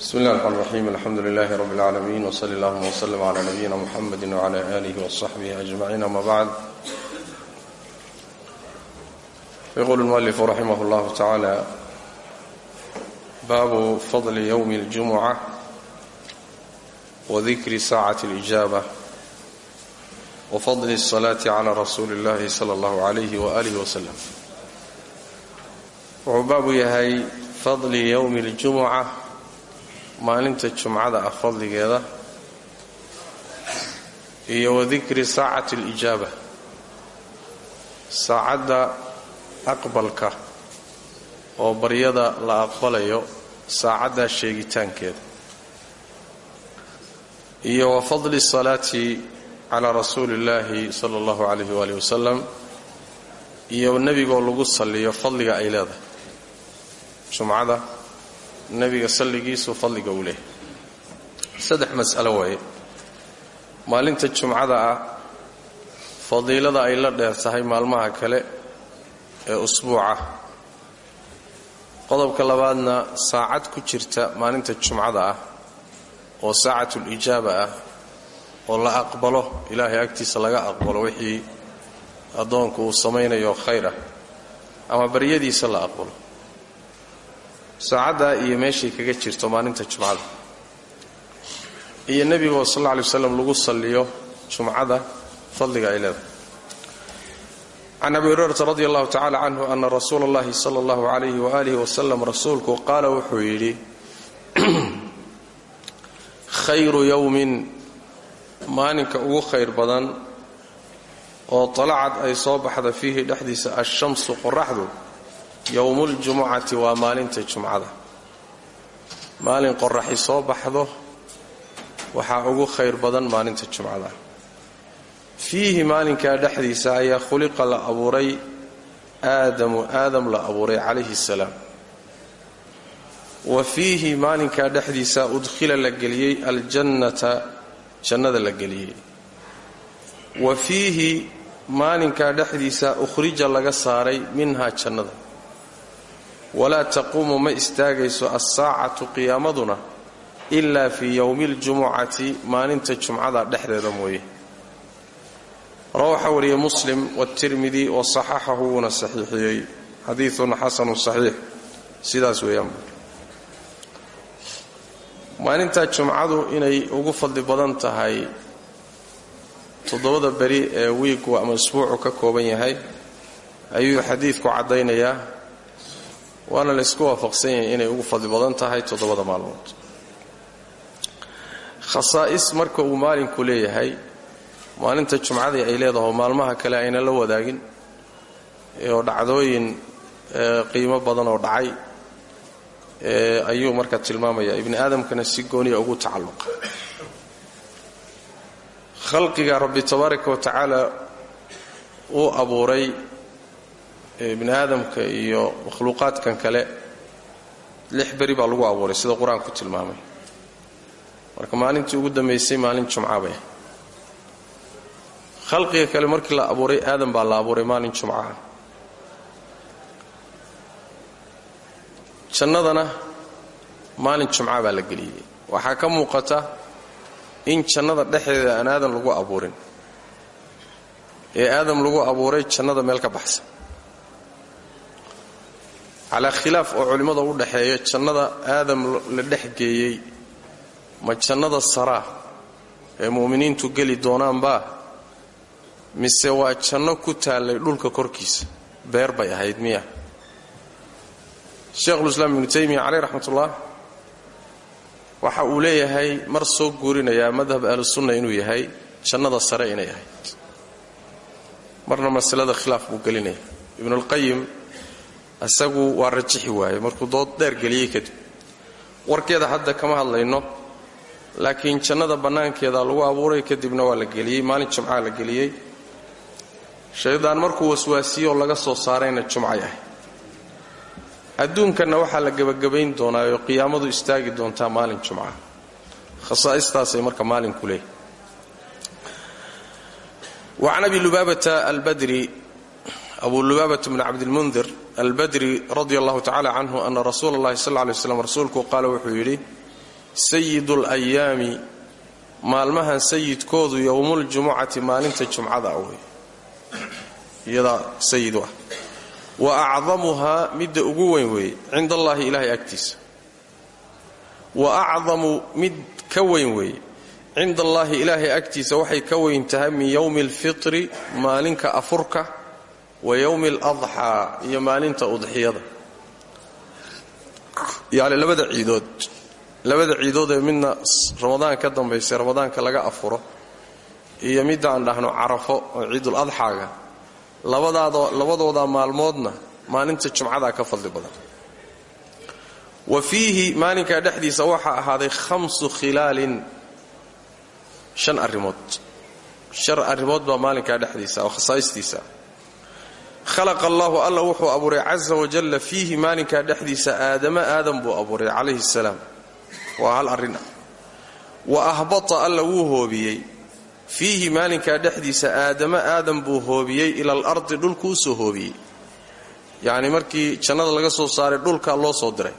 بسم الله الرحمن الرحيم الحمد لله رب العالمين وصلى اللهم وسلم على نبينا محمد وعلى آله وصحبه أجمعين أما بعد يقول المؤلف رحمه الله تعالى باب فضل يوم الجمعة وذكر ساعة الإجابة وفضل الصلاة على رسول الله صلى الله عليه وآله وسلم وباب يهي فضل يوم الجمعة maalinta jumcada ah fadligeeda iyo wadikri saacati alijaaba. Saacadda aqbalka oo baryada la aqbalayo saacaddaa sheegitaankeeda. Iyo wa fadli salaati calaa rasuuli illaahi sala allahu calayhi waali wasalam iyo nebigoo lagu salliyo fadliga ay leedahay. Jumcada nebiga salligiisu fadliga uu leehay saddex mas'alo waaye maalinta jumcada ah fadiilada ay la dheer tahay maalmaha kale ee usbuuca. Qodobka labaadna saacad ku jirta maalinta jumcada ah oo saacatul ijaaba ah oo la aqbalo ilaahay agtiisa laga aqbalo wixii addoonku uu samaynayo khayr ama baryadiisa la aqbalo saacaddaa iyo meeshay kaga jirto maalinta jumcada. Iyo nebigoo sal alla alay waslam lagu salliyo jumcada fadliga ay leedahay. Can abi hurayrata radi allahu tacala canhu ana rasuula اllahi sala allahu calayhi waaalih wasalam rasuulku qaala wuxuu yidhi khayru yowmin maalinka ugu khayr badan oo talacad ay soo baxda fiihi dhexdiisa ashamsu qoraxdu yowmuuljumucati waa maalinta jumcada. Maalin qoraxi soo baxdo waxaa ugu khayr badan maalinta jumcada. Fiihi maalinkaa dhexdiisa ayaa khuliqa la abuuray aadamu aadam la abuuray calayhi salaam. Wa fiihi maalinkaa dhexdiisa udkhila la geliyey aljannata jannada la geliyey. Wa fiihi maalinkaa dhexdiisa ukhrija laga saaray minhaa jannada walaa taquumu ma istaagayso alsaacatu qiyaamaduna ilaa fii yowmi اljumucati maalinta jumcada dhexdeeda mooye. Rawaxa wariyey muslim wاtirmidi wasaxaxahu wuuna saxiixiyey. Xadiiun xasanu saxiix. Sidaas weeyaan. Maalinta jumcadu inay ugu fadli badan tahay toddobada beri ee wiigu ama isbuucu ka kooban yahay ayuu xadiidku caddaynayaa waana laysku waafaqsan yahay inay ugu fadli badan tahay toddobada maalmood. Khasaa'is marka uu maalinku leeyahay maalinta jumcadii ay leedaho maalmaha kale ayna la wadaagin oo dhacdooyin qiimo badan oo dhacay ayuu marka tilmaamaya ibni aadamkana si gooniya ugu tacalluqa. Khalqiga rabbi tabaaraka wa tacaala uu abuuray bini aadamka iyo makhluuqaadkan kale lix beri baa lagu abuuray sida qur'aanku tilmaamay. Marka maalintii ugu dambaysay maalin jumca bay. Khalqiga kale markii la abuuray aadam baa la abuuray maalin jumcaha jannadana maalin jumca baa la geliyey. Waxaa ka muuqata in jannada dhexdeeda aan aadam lagu abuurin ee aadam lagu abuuray jannada meel ka baxsan calaa khilaaf oo culimmada u dhaxeeya jannada aadam la dhex geeyey ma jannada saraa ee mu'miniintu geli doonaanbaa mise waa janno ku taallay dhulka korkiisa? Beer bay ahayd miya. Sheekhulislaam ibnu taymiya caleyh raxmatullah waxa uu leeyahay mar soo guurinayaa madhab ahlusunna inuu yahay jannada sare inay ahayd. Marna masalada khilaaf buu gelinaya. Ibnulqayim isagu waa rajixi waaye markuu dood dheer geliyey kadib. Warkeeda hadda kama hadlayno laakiin jannada bannaankeeda lagu abuuray kadibna waa la geliyey maalin jumcaa la geliyey. Shaydaan markuu waswaasiyoo laga soo saarayna jumcay ahay adduunkanna waxaa la gebagabayn doonaa oo qiyaamadu istaagi doontaa maalin jumca khasaa'istaasay marka maalinku leeyahy wacan abi lubaabata albadri abu lubaabata bni cabdilmundir albadri radi allahu tacala canhu ana rasuula اllahi sal ly slam rasuulku qaala wuxuu yidhi sayidu اlayaami maalmahan sayidkoodu yowmuuljumucati maalinta jumcada wey iyadaa sayid u ah. Wa acdamuhaa midda ugu weyn weeye cinda allahi ilaahay agtiisa. Wa acdamu mid ka weyn weeye cinda allaahi ilaahay agtiisa waxay ka weyn tahay min yowmi alfitri maalinka wa yowmi aladxaa iyo maalinta udxiyada yani labada ciidood labada ciidood ee midna ramadaan ka dambaysa ramadaanka laga afuro iyo midda aan dhahno carafo oo ciidul adxaaga labadooda maalmoodna maalinta jumcadaa ka fadli badan. Wa fiihi maalinkaa dhexdiisa waxaa ahaaday khamsu khilaalin shan arrimood. Shan arrimood baa maalinkaa dhexdiisa oo khasaa'istiisa khalaqa allaahu alla wuxuu abuuray casa wajalla fiihi maalinkaa dhexdiisa aadama aadam buu abuuray calayhi salaam waa hal arrin ah wa ahbata alla wuu hoobiyey fiihi maalinkaa dhexdiisa aadama aadam buu hoobiyey ila alardi dhulkuu soo hoobiyey yacni markii jannada laga soo saaray dhulkaa loo soo diray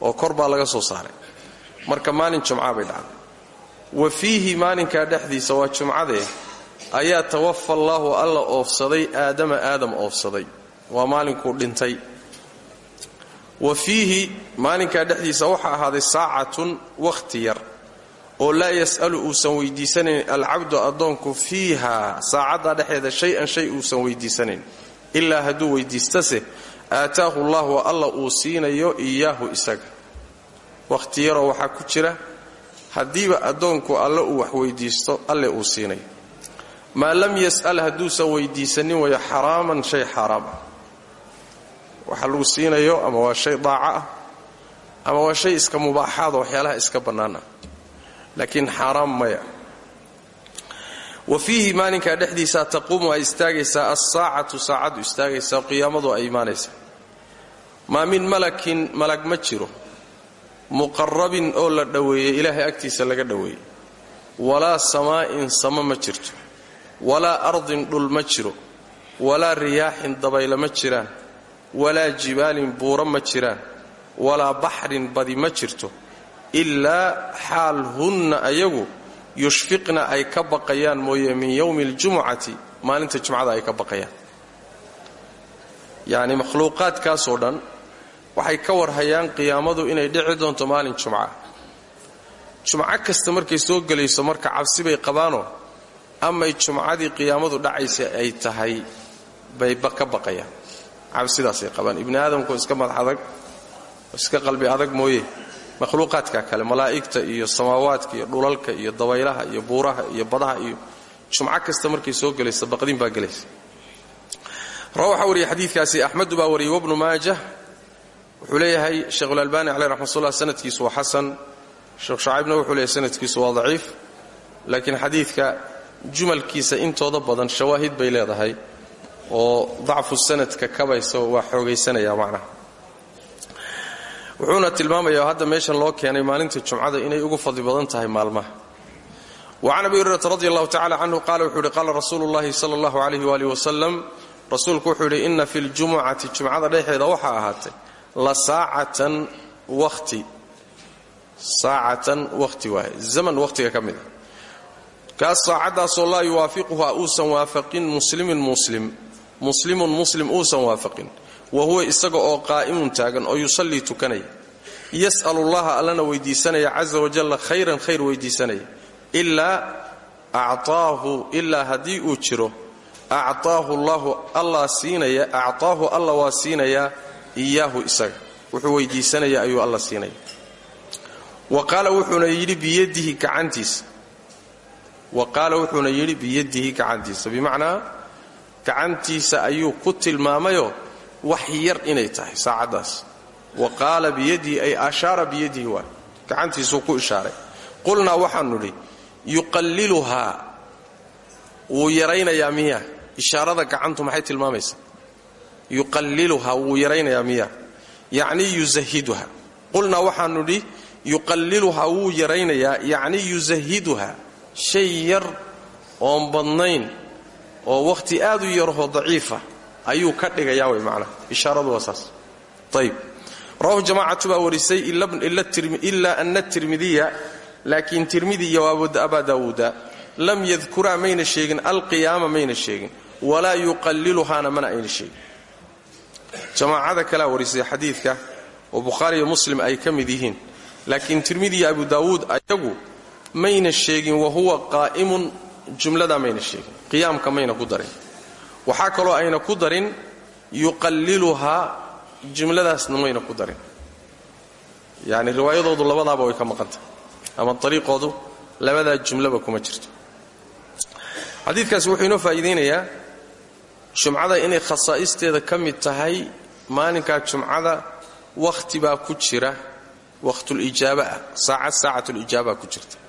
oo kor baa laga soo saaray marka maalin jumca bay dhacday wa fiihi maalinkaa dhexdiisa waa jumcadee ayaa tawafa allaahu alla oofsaday aadama aadam oofsaday. Waa maalinkuu dhintay. Wa fiihi maalinkaa dhexdiisa waxaa ahaaday saacatun wakhti yar oo laa yas'alu uusan weydiisanayn alcabdu addoonku fiiha. Saacaddaa dhexeeda shay-an shay uusan weydiisanayn ilaa hadduu weydiistase aataahu llahu alla uu siinayo iyaahu isaga. Wakhti yaroo waxaa ku jira haddiiba addoonku alle uu wax weydiisto alle uu siinayo maa lam yas'al hadduusan weydiisanin wayo xaraaman shay xaaraam ah. Waxa lagu siinayo ama waa shay daaca ah ama waa shay iska mubaaxaada waxyaalaha iska bannaan ah laakiin xaaraam maya. Wa fiihi maalinkaa dhexdiisaa taquumu ay istaagaysaa alsaacatu saacaddu istaagaysaa qiyaamadu ay imaanaysaa. Maa min malakin malag ma jiro. Muqarabin oo la dhoweeyey ilaahay agtiisa laga dhoweeyey. Walaa samaa'in samo ma jirto walaa ardin dhul ma jiro walaa riyaaxin dabaylo ma jiraan walaa jibaalin buuro ma jiraan walaa baxrin badi ma jirto ilaa xaal hunna ayagu yushfiqna ay ka baqayaan mooye min yowmi aljumucati maalinta jumcada ay ka baqayaan. Yacni makhluuqaadkaasoo dhan waxay ka warhayaan qiyaamadu inay dhici doonto maalin jumca. Jumco kasta markay soo gelayso marka cabsi bay qabaanoo amay jumcadii qiyaamadu dhacaysa ay tahay bayba ka baqayaan. Cabsidaasay qabaan. Ibni aadamku iska madax adag iska qalbi adag mooye. Makhluuqaadka kale malaa'igta iyo samaawaadka iyo dhulalka iyo dabaylaha iyo buuraha iyo badaha iyo jumco kasta markay soo gelaysa baqdin baa gelaysa. Waxaa wariyey xadiidkaasi axmedu baa wariyey wabnu maajah wuxuu leeyahay sheekhulalbani caleyh raxmatullah sanadkiisu waa xasan sheekh shacaybna wuxuu leeyahay sanadkiisu waa daciif laakiin xadiidka jumalkiisa intooda badan shawaahid bay leedahay oo dacfu sanadka kabaysa waa xoogaysanaya macnaha. Wuxuuna tilmaamaya hadda meeshan loo keenay maalinta jumcada inay ugu fadli badan tahay maalmaha. Wacan abi hurayrata radi allahu tacala canhu qaala wuxuu yidhi qaala rasuulu llahi sala allahu alayh waalih wasalam rasuulku wuxuu yidhi inna fi ljumucati jumcada dhexeeda waxaa ahaatay la saacatan wati saacatan wakhti waaye kaas saacaddaasoo laa yuwaafiquha uusan waafaqin muslimin muslim muslimun muslim uusan waafaqin. Wa huwa isaga oo qaa'imun taagan oo yusallii tukanaya. Yas'alu llaha allana weydiisanaya casa wajalla khayran khayr weydiisanaya. Ilaa actaahu ilaa haddii uu jiro actaahu llahu allah siinaya actaahu alla waa siinayaa iyaahu isaga. Wuxuu weydiisanaya ayuu alla siinaya. Wa qaala wuxuuna yidhi biyadihi gacantiisa wa qaala wuxuuna yidhi biyadihi gacantiisa. Bimacnaa gacantiisa ayuu ku tilmaamayoo wax yar inay tahay saacaddaas. Wa qaala biyadihi ay ashaara biyadihi waay gacantiisuu ku ishaaray. Qulnaa waxaanu nidhi yuqalliluhaa. Wuu yaraynayaa miya ishaarada gacantu maxay tilmaamaysaa? Yuqalliluha wuu yaraynayaa miya yacnii yusahiduha qulnaa waxaanu nidhi yuqalliluha wuu yaraynayaa. Yacnii yusahiduha shay yar oon badnayn oo wakhti aad u yarahoo daciifa ayuu ka dhigayaa way macnaha. Ishaaradu waa saas. Ayb rawahu jamaacatu baa warisay ilaa ana tirmidiya laakiin tirmidi iyo abaa daawuuda lam yadkuraa mayna sheegin alqiyaama mayna sheegin walaa yuqalliluhaana mana ayna sheegin. Jamaacada kalea warisay xadiidka oo bukhaari iyo muslim ay ka mid yihiin laakiin tirmidi iyo abu daawuud ayagu mayna sheegin wahuwa qaa'imun jumladaa mayna sheegin. Qiyaamka mayna ku darin. Waxaa kaloo ayna ku darin yuqalliluhaa jumladaasna mayna ku darin. Yacni riwaayadoodu labadaaba way ka maqantah ama ariiqoodu labadaa jumlaba kuma jirto. Xadiidkaasi wuxuu inoo faa'iidaynayaa jumcada inay khasaa'isteeda ka mid tahay maalinkaa jumcada wakhti ku jira wakhtulijaaba ah saacad saacatulijaabaa ku jirta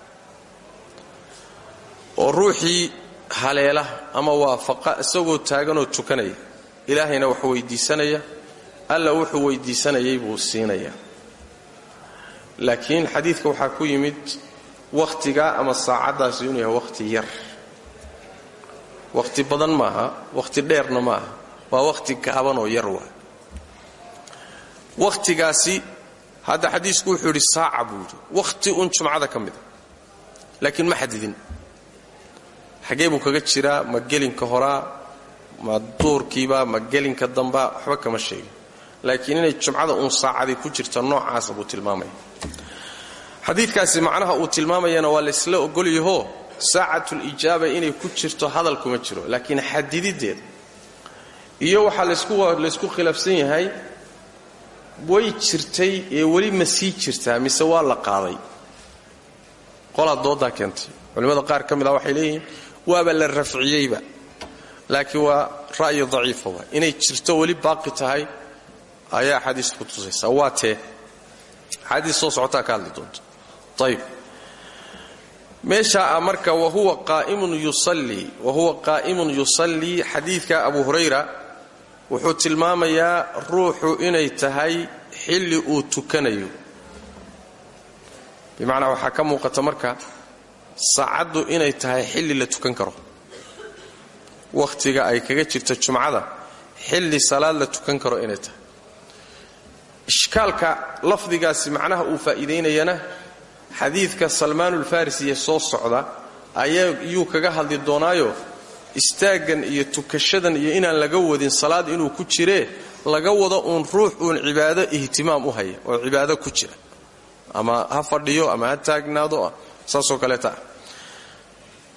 oo ruuxii haleela ama waafaqa isagoo taaganoo tukanaya. Ilaahayna wax weydiisanaya alla wuxuu weydiisanayay buu siinaya. Laakiin xadiidka waxaa ku yimid wakhtigaa ama saacaddaasi inuu yahay wakhti yar. Wakhti badan maaha wakhti dheerna maaha. Waa wakhti gaaban oo yar waa. Wakhtigaasi hadda xadiisku wuxuu yidhi saaca buu yidhi. Un jumcada ka mida laakiin ma xadidin xagee buu kaga jiraa ma gelinka horaa ma duurkiiba ma gelinka dambaa waxba kama sheegin. Laakiin inay jumcada uun saacadii ku jirta noocaasa buu tilmaamaya xadiidkaasi macnaha uu tilmaamayana waa laysla ogolyaho saacatulijaaba inay ku jirto hadal kuma jiro. Laakiin xadidideeda iyo waxaa laysku khilaafsan yahay way jirtay ee weli ma sii jirtaa mise waa la qaaday. Qolaa doodaa keentay. Culimmada qaar ka mid ah waxay leeyihiin waaba la rafciyeyba. Laakiin waa ra'yi daciifa waa inay jirto weli baaqi tahay ayaa axaadiista ku tusaysa. Waa tee. Axaadiis soo socotaa ka hadli doonto. Ayb meeshaa marka qaa'imun yusallii wahuwa qaa'imun yusallii xadiidka abu hurayra wuxuu tilmaamayaa ruuxu inay tahay xilli uu tukanayo. Bimacnaa waxaa ka muuqata marka saacaddu inay tahay xilli la tukan karo. Wakhtiga ay kaga jirto jumcada xilli salaad la tukan karo inay tahay. Ishkaalka lafdigaasi macnaha uu faa'iidaynayana xadiidka salmaanulfarisiye soo socda ayuu kaga hadli doonaayo istaaggan iyo tukashadan iyo inaan laga wadin salaad inuu ku jiree laga wado uun ruux uun cibaado ihtimaam u haya oo cibaado ku jira. Ama ha fadhiyo ama ha taagnaado saasoo kaleeta wa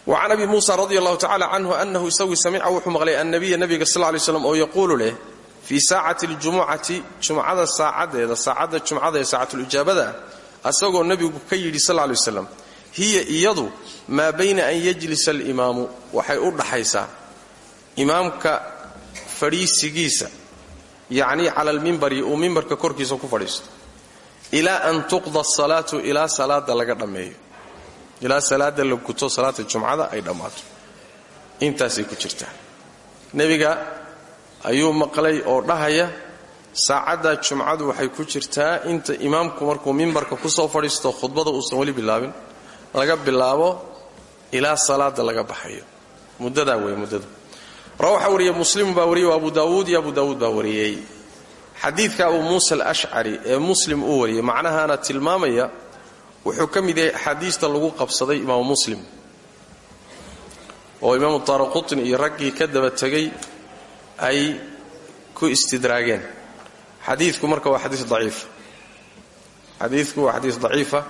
can abi muusa radi allahu tacala canhu anahu isagu samica wuxuu maqlay annabiya nabiga sal lay slam oo yaquulu leh fii saacati ljumucati jumcada saacadeeda saacadda jumcada ee saacatulijaabada asagoo nebigu ka yidhi sal lay waslam hiya iyadu maa bayna an yajlisa alimaamu. Waxay u dhaxaysaa imaamka fadhiisigiisa yacnii cala almimbari uu mimbarka korkiisa ku fadhiisto ilaa an tuqda asalaatu ilaa salaada laga dhammeeyo ilaa salaada la guto salaata jumcada ay dhammaato. Intaasay ku jirtaa. Nebiga ayuu maqlay oo dhahaya saacadda jumcadu waxay ku jirtaa inta imaamku markuu mimbarka ku soo fadhiisto khudbada uusan weli bilaabin laga bilaabo ilaa salaada laga baxayo. Muddadaa wey muddada rawaxa wariye muslim baa wariyey abu daawuud iyo abu daawuud baa wariyey. Xadiidka abu muusa alashcari ee muslim uu wariyey macnahaana tilmaamaya wuxuu ka mid yahay axaadiista lagu qabsaday imaamu muslim oo imaamu taaraqutni iyo raggii ka daba tegay ay ku istidraageen. Xadiidku marka waa xadiis daciifa xadiidku waa xadiis daciifa.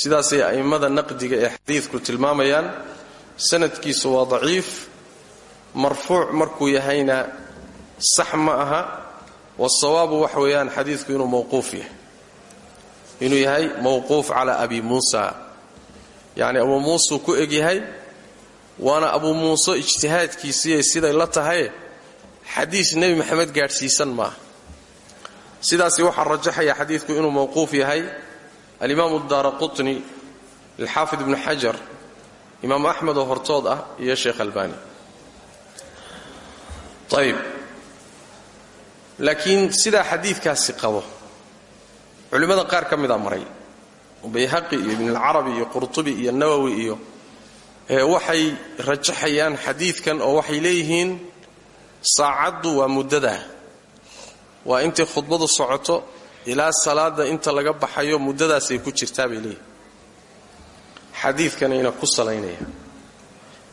Sidaasay a'immada naqdiga ee xadiidku tilmaamayaan sanadkiisu waa daciif. Marfuuc markuu yahayna sax ma aha. Wasawaabu waxa weeyaan xadiidku inuu mawquuf yahay inuu yahay mawquuf cala abi muusa. Yacni abuu muusuu ku eg yahay waana abuu muuse ijtihaadkiisiiy siday la tahaye xadiis nebi maxamed gaadhsiisan maaha. Sidaasi waxaa rajaxaya xadiidku inuu mawquuf yahay alimaamu daara qutni alxaafid ibnu xajar imaam axmed oo hortood ah iyo sheekh albani. Ayib laakiin sidaa xadiidkaasi qabo culimmada qaar ka mida maray. Bayhaqi iyo ibnulcarabi iyo qurtubi iyo nawowi iyo waxay rajaxayaan xadiidkan oo waxay leeyihiin saacaddu waa muddadaa waa intay khudbadu socoto ilaa salaada inta laga baxayo muddadaasay ku jirtaa bay leeyihiin xadiidkanayna ku salaynaya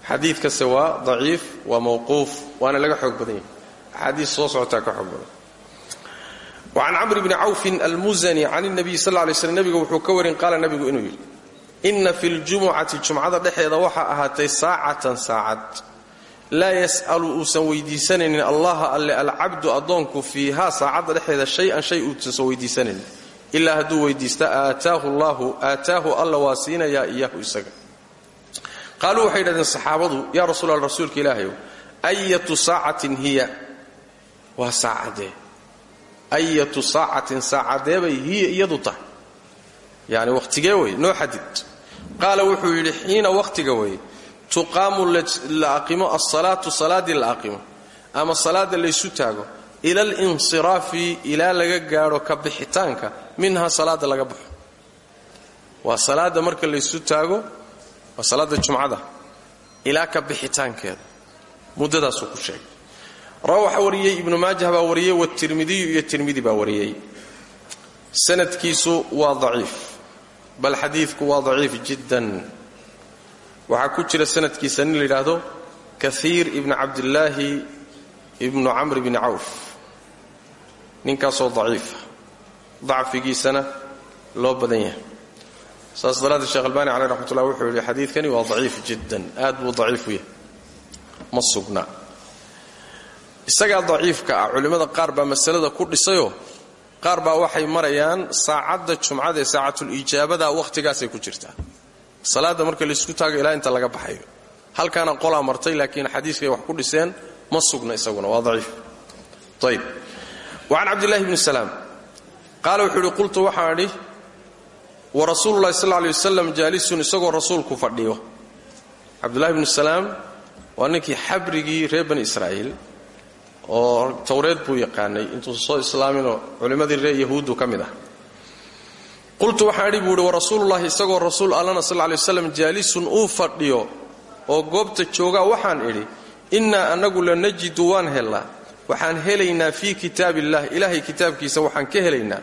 xadiidkase waa daciif waa mawquuf waana laga xoog badan yahay. Axaadiis soo socotaa ka xoog badan wacan camr bni cawfin almuzani can اnabiy sal ly slm nebiga wuxuu ka warin qaala nebigu inuu yidhi inna fi ljumucati jumcada dhexeeda waxaa ahaatay saacatan saacad laa yas'alu uusan weydiisanaynin allaha alle alcabdu addoonku fiihaa saacadda dhexeeda shay-an shay uusan weydiisanaynin ilaa hadduu weydiista aataahu llahu aataahu alla waa siinayaa iyahu isaga qaaluu waxay yidhahdeen saxaabadu yaa rasuul rasuulka ilaahayow ayatu saacatin hiya waa saacadee ayatu saacatin saacadeebay hiya iyadu tahay yani wakhtigee wey noo xadid qaala wuxuu yidhi xiina wakhtiga weeye tuqaamu la aqimo alsalaatu salaaddii la aqimo ama salaadda laysu taago ila alinsiraafi ilaa laga gaadho ka bixitaanka minhaa salaadda laga baxo waa salaadda marka laysu taago waa salaadda jumcada ilaa ka bixitaankeeda muddadaasuu ku sheegay rawa waxaa wariyey ibnu maajah baa wariyey watirmidiyu iyo tirmidi baa wariyey. Sanadkiisu waa daciif bal xadiidku waa daciif jiddan. Waxaa ku jira sanadkiisa nin la yidhaahdo kaiir ibni cabdillaahi ibnu camr bni cawf. Ninkaasoo daciifa dacfigiisana loo badan yahay. Saas daraaddeed sheekh albani caleyh raxmat ullah wuxuu yidhi xadiidkani waa daciif jiddan aad buu daciifu yahay. Ma isagaa daciifka ah culimmada qaar baa masalada ku dhisayoo qaar baa waxay marayaan saacadda jumcada ee saacatulijaabada wakhtigaasay ku jirtaa. Salaadda marka laysku taago ilaa inta laga baxayo. Halkaana qolaa martay laakiin xadiiskay wax ku dhiseen ma sugna isaguna waa daciif. Ayb wacan cabdillahi bni salaam qaala wuxuu idhi qultu waxaan idhi wa rasuululahi sal ley wasalam jaalisun isagoo rasuulku fadhiyo. Cabdullahi bnu salaam waa ninkii xabrigii reer bani oo towreed buu yaqaanay. Intuusa soo islaaminoo culimmadii reer yahuuddu ka mid ah. Qultu waxaan buu ihi warasuululahi isagoo rasuul allana sal ley waslam jaalisun uu fadhiyo oo goobta joogaa waxaan idhi innaa annagu la najidu waan hellaa waxaan helaynaa fii kitaab illah ilaahay kitaabkiisa waxaan ka helaynaa.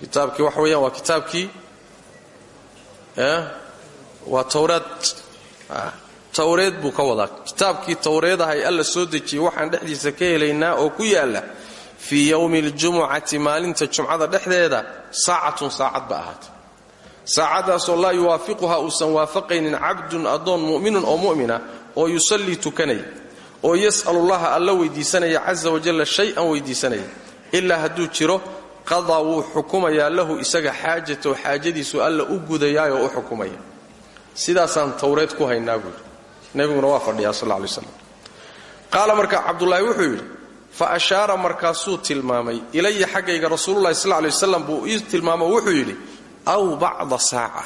Kitaabkii waxa weeyaan waa kitaabkii waa towraad towreed buu ka wadaa. Kitaabkii towreedahay alla soo dejiyey waxaan dhexdiisa ka helaynaa oo ku yaalla fii yowmi aljumucati maalinta jumcada dhexdeeda saacatun saacad ba ahaatay. Saacaddaasoo laa yuwaafiquha uusan waafaqaynin cabdun addoon mu'minun oo mu'mina oo yusallii tukanaya oo yas'alullaha alla weydiisanaya casa wajalla shay-an weydiisanaya ilaa hadduu jiro qadaa wuu xukumayaa lahu isaga xaajatahu xaajadiisu alla u gudayaayoo u xukumaya. Sidaasaan towreed ku haynaa buuhi nebiguna waa fadhiyaa sal lay slam qaala marka cabdulaahi wuxuu yidhi fa ashaara markaasuu tilmaamay ilaya xaggayga rasuululahi sal lay wasalam buu ii tilmaamo wuxuu yidhi aw bacda saaca.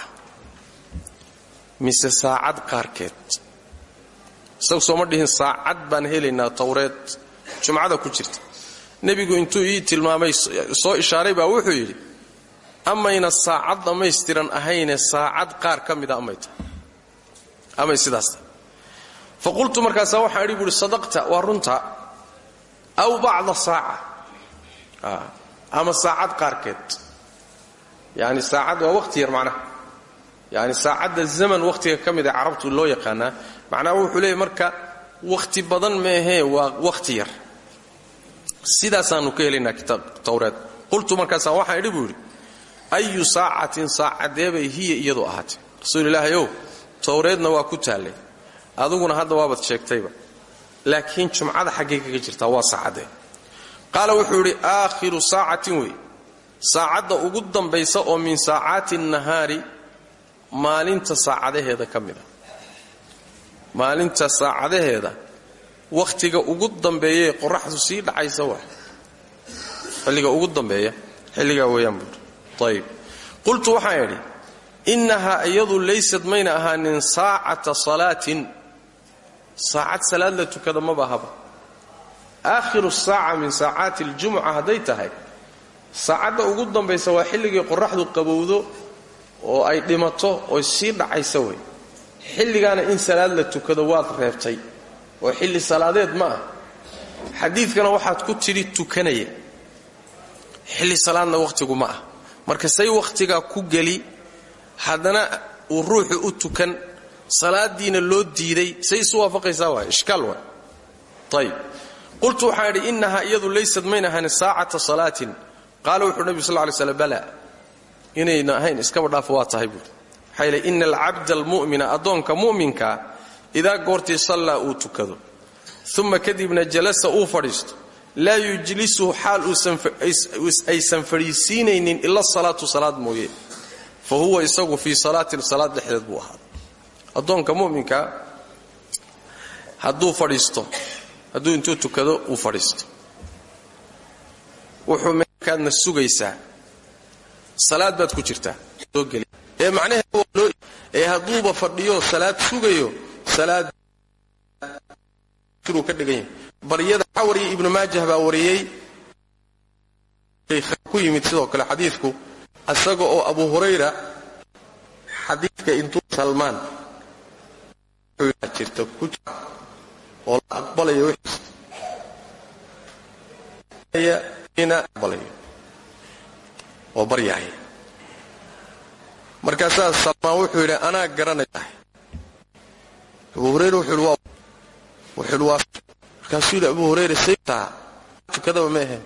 Mise saacad qaarkeed. Isagu sooma dhihin saacad baan helaynaa towreed jumcada ku jirta. Nebigu intuu ii tilmaamay soo ishaaray baa wuxuu yidhi amayna saacad dhammaystiran ahayne saacad qaar ka mida amay tahay. Amay sidaas tahay fa qultu markaasaa waxaan idhi buuhi sadaqta waa runta. Aw bacda saaca. Ama saacad qaarkeed. Yani saacad waa waqti yar macnaha yani saacadda zaman wakhtiga ka mida carabtu loo yaqaanaa. Macnaha marka wakhti badan meehee waa wakhti yar. Sidaasaanu ka helaynaa kitaab towreed qultu markaasaa waxaan idhi buu yidhi ayu saacatin hiya iyadu ahaatay. Rasuulilaahi ow towreedna waa ku taallay aduguna hadda waabad sheegtayba. Laakiin jumcada xaggay kaga jirtaa waa saacadee. Qaala wuxuu idhi aakhiru saacatin wey saacadda ugu dambaysa oo min saacaati nahaari maalinta saacadaheeda ka mida maalinta saacadaheeda wakhtiga ugu dambeeyaee qoraxdu sii dhacaysa waa xilliga ugu dambeeya xilligaa weeyaan buuri ayib qultu waxaan idhi innahaa iyadu laysad mayna ahaanin saacata salaatin saacad salaad la tukada maba ahaba aakhiru saaca min saacaati aljumuca hadday tahay saacadda ugu dambaysa waa xilligii qoraxdu qabowdo oo ay dhimato oo sii dhacaysa wey. Xilligaana in salaad la tukado waad reebtay oo xilli salaadeed ma ah. Xadiidkana waxaad ku tidhi tukanaya. Xilli salaadna wakhtigu ma ah. Marka say wakhtigaa ku geli haddana uu ruuxu u tukan salaadiina loo diiday. Say isu waafaqaysaa waay ishkaal waay ayib qultu waxaan idhi innahaa iyadu laysad mayn ahayn saacata salaatin. Wuxuu nebigu sal lay slam bala inayna ahayn iskaba dhaafo waa tahay buuri maxaa yidhi ina alcabda almu'mina addoonka mu'minkaa idaa goortii sallaa uu tukado uma kadibna jalasa uu fadhiisto laa yujlisuhu xaal aysan fadhiisiinaynin ila salaatu salaad mooye. Fa huwa isagu fii salaatin salaad dhexdeed addoonka mu'minka hadduu fadhiisto hadduu intuu tukado uu fadhiisto. Wuxuu meelkaadna sugaysaa. Salaad baad ku jirtaa. Ee macnaheed ee hadduuba fadhiyo salaad sugayo salaad ka dhigan yahay. Baryada waxaa wariyay ibnu maajah baa wariyey. Ku yimid sidoo kale xadiidku isaga oo abu hurayra xadiidka intuu salmaan jirta ku oo la aqbalayo aqbalayo oo baryahaya markaasaa salmaan wuxuu yidhi anaa garanaya abu hurayra wuxuu yidhi waa markaasuu yidhi abu hurayra saytaa tukadaba ma ahayn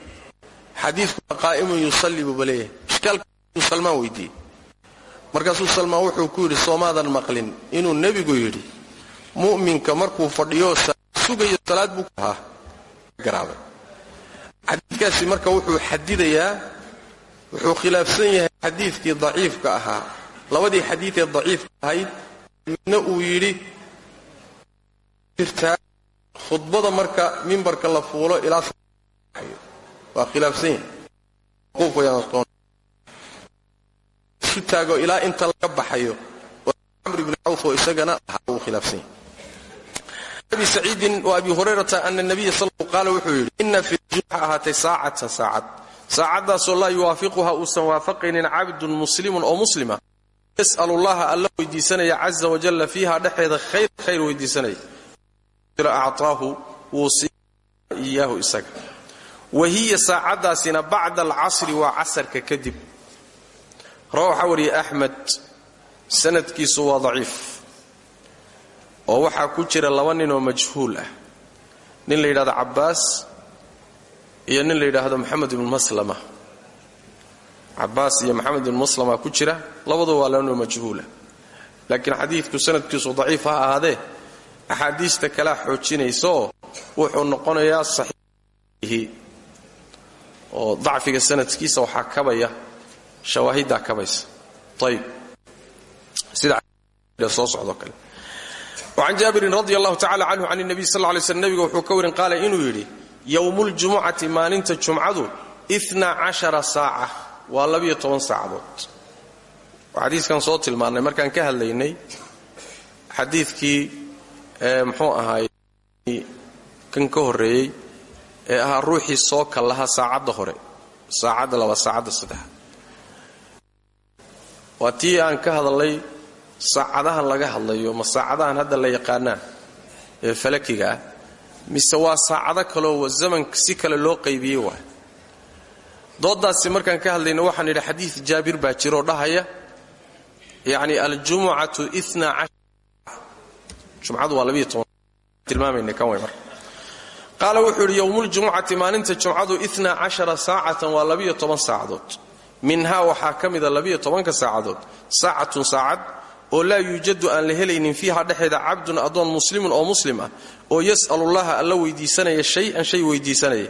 xadiidkuna qaa'imun yusalli buuba leeyahay ishkaalkuu salmaan weydiiyey markaasuu salmaan wuxuu ku yidhi soomaadan maqlin inuu nebigu yidhi mu'minka markuu fadhiyo sugayo salaad buu ahaa garaabay. Xadiidkaasi marka wuxuu xadidayaa wuxuu khilaafsan yahay xadiidkii daciifka ahaa. Labadii xadiidee daciifka ahayd midna uu yidhi jirtaa khudbada marka mimbarka la fuulo ilaa waa khilaafsan yahay. Isu taago ilaa inta laga baxayo. Camr ibni cawf oo isagana ahaa uu khilaafsan yahay abi saciidin wa abi hurayrata ana nabiya qaala wuxuu yidhi ina fi jumca ahaatay saacatan saacad. Saacaddaasoo laa yuwaafiquha uusan waafaqaynin cabdun muslimun oo muslima. Yas'alu llaha alla weydiisanaya caza wajalla fiiha dhexeeda khayr khayr weydiisanaya. Actaahu wuu sii iyaahu isaga. Wa hiya saacaddaasina bacda alcasri waa casarka kadib rawa waxaa wariyay axmed sanadkiisu waa daciif oo waxaa ku jira laba nin oo majhuul ah. Nin la yidhahdo cabbaas iyo nin la yidhaahdo maxamed ibnu maslama. Cabbaas iyo maxamed ibnu maslama ku jira labadu waa laba nin oo majhuulah laakiin xadiidku sanadkiisu daciif ha ahaadee axaadiista kalea xoojinaysaoo wuxuu noqonayaa saxiihi oo dacfiga sanadkiisa waxaa kabaya shawaahiddaa kabaysa. Ayib sida soo socdoo kale wacan jaabirin radi allahu tacala canhu can nabiy sal lay slm nebiga wuxuu ka warin qaala inuu yidhi yowmuuljumucati maalinta jumcadu ina cashara saaca waa labiyo toban saacadood xadiiskan soo tilmaannay markaan ka hadlaynay xadiidkii muxuu ahaay kan ka horreeyey ee ahaa ruuxii soo kallaha saacadda hore saacadda laba saacadda saddexaad waa tii aan saacadahan laga hadlayo ma saacadahan hadda la yaqaanaa ee falakiga ah mise waa saacado kaloo zamanka si kale loo qaybiyey waay. Doodaasi markaan ka hadlayna waxaan idhi xadiid jaabir baa jiroo dhahaya yacni aljumucatu jumcadu waa tilmaamayna kan way marka. Qaala wuxuu yidhi yowmuuljumucati maalinta jumcadu ina cashara saacatan waa labiyo toban saacadood. Minhaa waxaa ka mida labiyo tobanka saacadood. Saacad oo laa yuujadu aan la helaynin fiiha dhexeeda cabdun addoon muslimun oo muslim ah oo yas'alullaha alla weydiisanaya shay-an shay weydiisanaya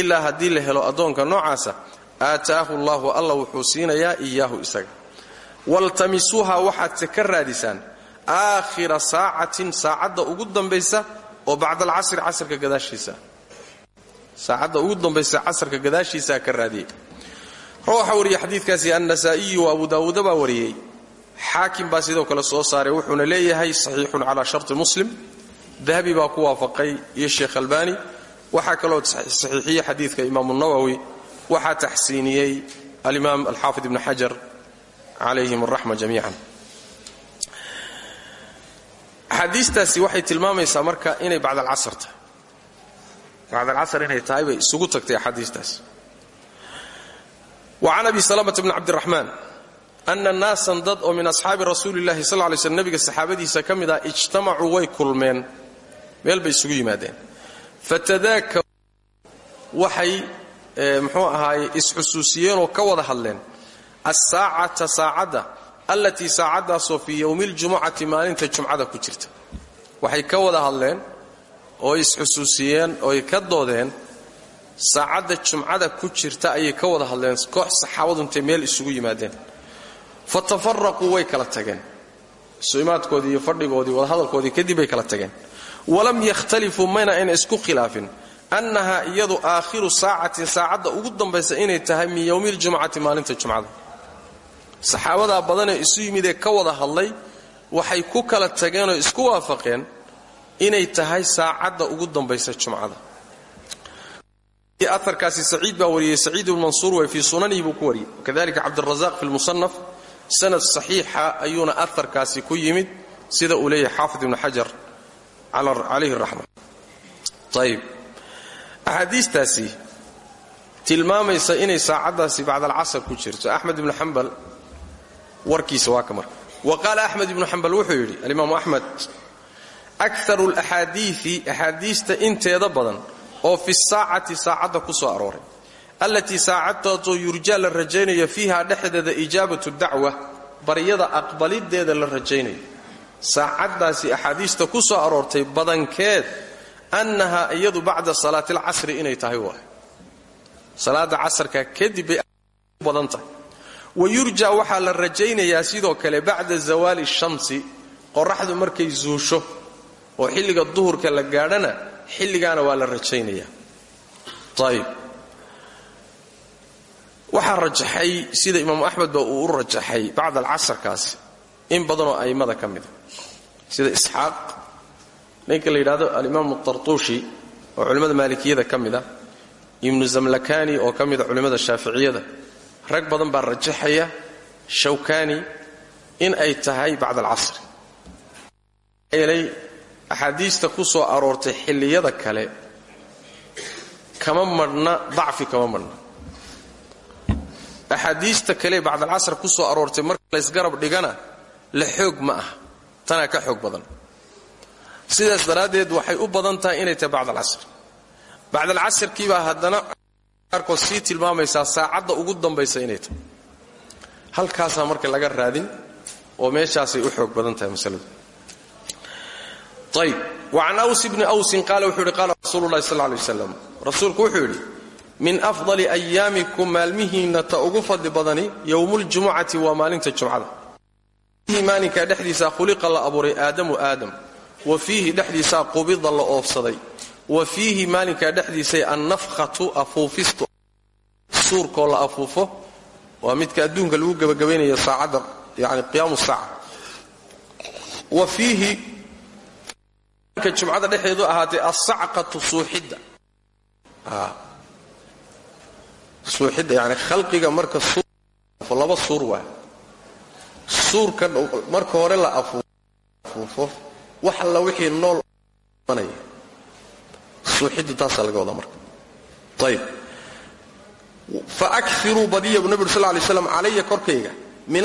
ilaa haddii la helo addoonka noocaasa aataahu llahu alla wuxuu siinayaa iyaahu isaga. Waltamisuuha waxaadse ka raadisaan aakhira saacatin saacadda ugu dambaysa oo bacda alcasri casrka gadaashiisa. Saacadda ugu dambaysa casrka gadaashiisaa ka raadiyey. Waxaa wariyey xadiidkaasi annasaa'iyu abu daawuuda baa wariyey xaakim baa sidoo kale soo saaray wuxuuna leeyahay saxiixun calaa sharti muslim. Dahabi baa ku waafaqay iyo sheekh albaani waxaa kaloo saxiixiyey xadiidka imaamu nawowi waxaa taxsiiniyey alimaam alxaafid ibni xajar calayhim araxma jamiican. Axaadiistaasi waxay tilmaamaysaa marka inay bacdalcasr tahay. Bacdalcasr inay tahay bay isugu tagtay axaadiistaas wa can abi salamata bni ana naasan dad oo min asxaabi rasuuli llahi sal ly slm nebiga saxaabadiisa ka mid ah ijtamacuu way kulmeen. Meel bay isugu yimaadeen. Fatadaakaru waxay muxuu ahaaye isxusuusiyeenoo ka wada hadleen asaacata saacadda allatii saacaddaasoo fii yowmi ljumucati maalinta jumcada ku jirta. Waxay ka wada hadleen oo isxusuusiyeen ooy ka doodeen saacadda jumcada ku jirta ayay ka wada hadleen. Koox saxaabadu intay meel isugu yimaadeen fa tafaraquu way kala tageen. Isuimaadkoodii iyo fadhigoodii wadahadalkoodii kadib bay kala tageen. Walam yakhtalifuu mayna ayna isku khilaafin. Annahaa iyadu aakhiru saacatin saacadda ugu dambaysa inay tahay min yowmi ljumcati maalinta jumcada. Saxaabadaa badanee isu yimidee ka wada hadlay waxay ku kala tageenoo isku waafaqeen inay tahay saacadda ugu dambaysa jumcada. Aarkaasi saciid baa wariyey saciid ibn mansuur way fii sunanihi buu ku wariyey. Kadalika cabdirazaaq fi lmusanaf sanad saxiixa ayuuna aarkaasi ku yimid sida uu leeyahay xaafid ibnu xajar calayhi raxma. Ayib axaadiistaasi tilmaamaysa inay saacaddaasi bacdalcasr ku jirto. Axmed ibnu xambal warkiisa waa ka wa qaala axmed ibnu xambal wuxuu yidhi alimaamu axmed akaru alaxaadiii axaadiista inteeda badan oo fi saacati saacadda ku soo arooray allatii saacadtaasoo yurjaa la rajaynayo fiiha dhexdeeda ijaabatu dacwa baryada aqbalideeda la rajaynayo. Saacaddaasi axaadiista ku soo aroortay badankeed annahaa iyadu bacda salaati alcasri inay tahay waay salaada casarka kadib bay badan tahay. Wa yurja waxaa la rajaynayaa sidoo kale bacda zawaali shamsi qoraxdu markay zuusho oo xilliga duhurka la gaadhana xilligaana waa la rajaynayaa waxaa rajaxay sida imaamu axmedba uu u rajaxay bacd alcasarkaasi in badanoo a'immada ka mida sida isxaaq ninka la yidhahdo alimaamu tartuushi oo culimmada maalikiyada ka mid ah. Ibnu zamlakani oo ka mida culimmada shaaficiyada. Rag badan baa rajaxaya shawkani in ay tahay bacd alcasri. Yeelay axaadiista ku soo aroortay xilliyada kale kama madhna dacfi kama madhna axaadiista kale bacdalcasr ku soo aroortay marka laysgarab dhigana la xoog ma ah tanaa ka xoog badan. Sidaas daraaddeed waxay u badan tahay inay tahay bacdalcasr bacdalcasrkiibaa haddana qaarkood sii tilmaamaysaa saacadda ugu dambaysa inay tahay. Halkaasaa marka laga raadin oo meeshaasay u xoog badan tahay masaladu. Ayb wacan aws bni awsin qaala wuxuu yidhi qaala rasuulu llahi sal lay waslam rasuulku wuxuu yidhi min afdali ayaamikum maalmihiinna ta ugu fadli badani yowmuuljumucati waa maalinta jumcada. Maalinkaa dhexdiisaa khuliqa la abuuray aadamu aadam. Wa fiihi dhexdiisaa qubida la oofsaday. Wa fiihi maalinkaa dhexdiisay annafkhatu afuufistu. Suurkoo la afuufo waa midka adduunka lagu gebagabaynayo saacadda yani qiyaamu saaca wa fiihi jumcada dhexeedu ahaatay asacqatu suuxidda suuxidda yani khalqiga marka laba suur waa suurka marka hore la afuufo wax alla wixii nool manaya. Suuxiddu taasaa laga wadaa marka. Ayib fa akiruu badiya bu nebigu sal lay slam calaya korkayga min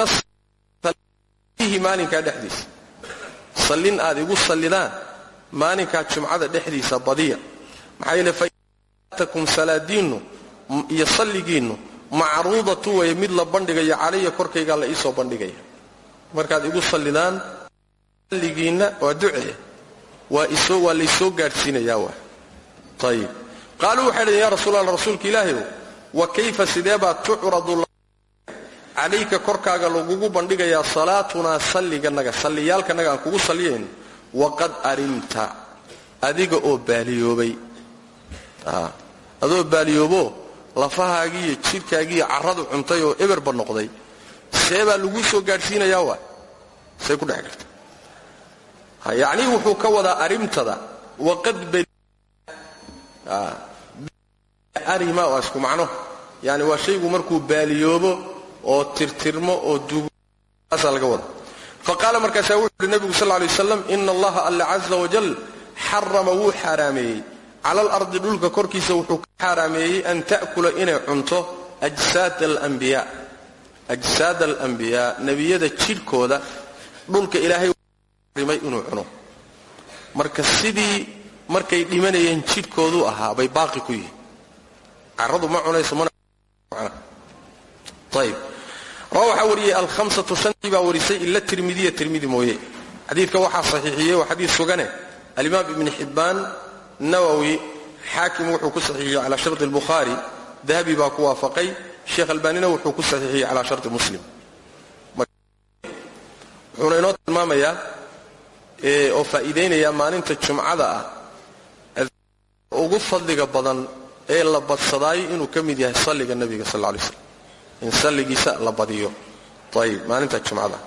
fiihi maalinkaa dhexdiisa. Sallin aad igu sallidaan maalinkaa jumcada dhexdiisa badiya. Maxaa yeele faatakum salaadiinnu iyo salligiinnu macruudatu weye mid la bandhigayo calaya korkaygaa la iisoo bandhigaya. Markaad igu sallidaan salligiinna waa ducee waa laysoo gaadhsiinayaa waa. Ayib qaaluu waxay dhaheen ya rasuul alla rasuulka ilaahayow wa kayfa sideebaa tucradu calayka korkaaga lagugu bandhigayaa salaatunaa salliganaga salliyaalkanaga aan kugu salliyayno waqad arimta adiga oo baaliyoobay. Adoo baaliyoobo lafahaagiiyo jidhkaagiiyo carradu cuntay oo eberba noqday. See baa laguu soo gaadhsiinayaa waa? Say ku dhex garta yacnii wuxuu ka wadaa arimtada waqad arima waa isku macno. Yani waa shaygu markuu baaliyoobo oo tirtirmo oo duugaasaa laga wada faqaala markaasaa wuxu uhi nebigu sal lay waslam ina allaha alla caza wajal xarama wuu xaaraameeyey cala alardi dhulka korkiisa wuxuu ka xaaraameeyey an ta'kula inay cunto ajsaad alambiyaa nebiyada jidhkooda dhulka ilaahay rimay inuu cuno. Marka sidii markay dhimanayeen jidhkoodu ahaa bay baaqi ku yihiin. Caradu ma cunayso ayb rawa waxaa wariyey alhamsatu shantii baa warisay ila tirmidiya tirmidi mooye. Xadiidka waxaa saxiixiyey waa xadiid sugane. Alimaam ibni xibbaan nawowi xaakim wuxuu ku saxiixiyey calaa sharti albukhaari dahabi baa ku waafaqay sheekh albaanina wuxuu ku saxiixiyey calaa sharti muslim. Wuxuuna inoo tilmaamayaa oo faa'iidaynayaa maalinta jumcada ah ugu fadliga badan ee la badsadaayo inuu ka mid yahay salliga nebiga sal lay slam in salligiisa la badiyo. Ayib maalinta jumcada.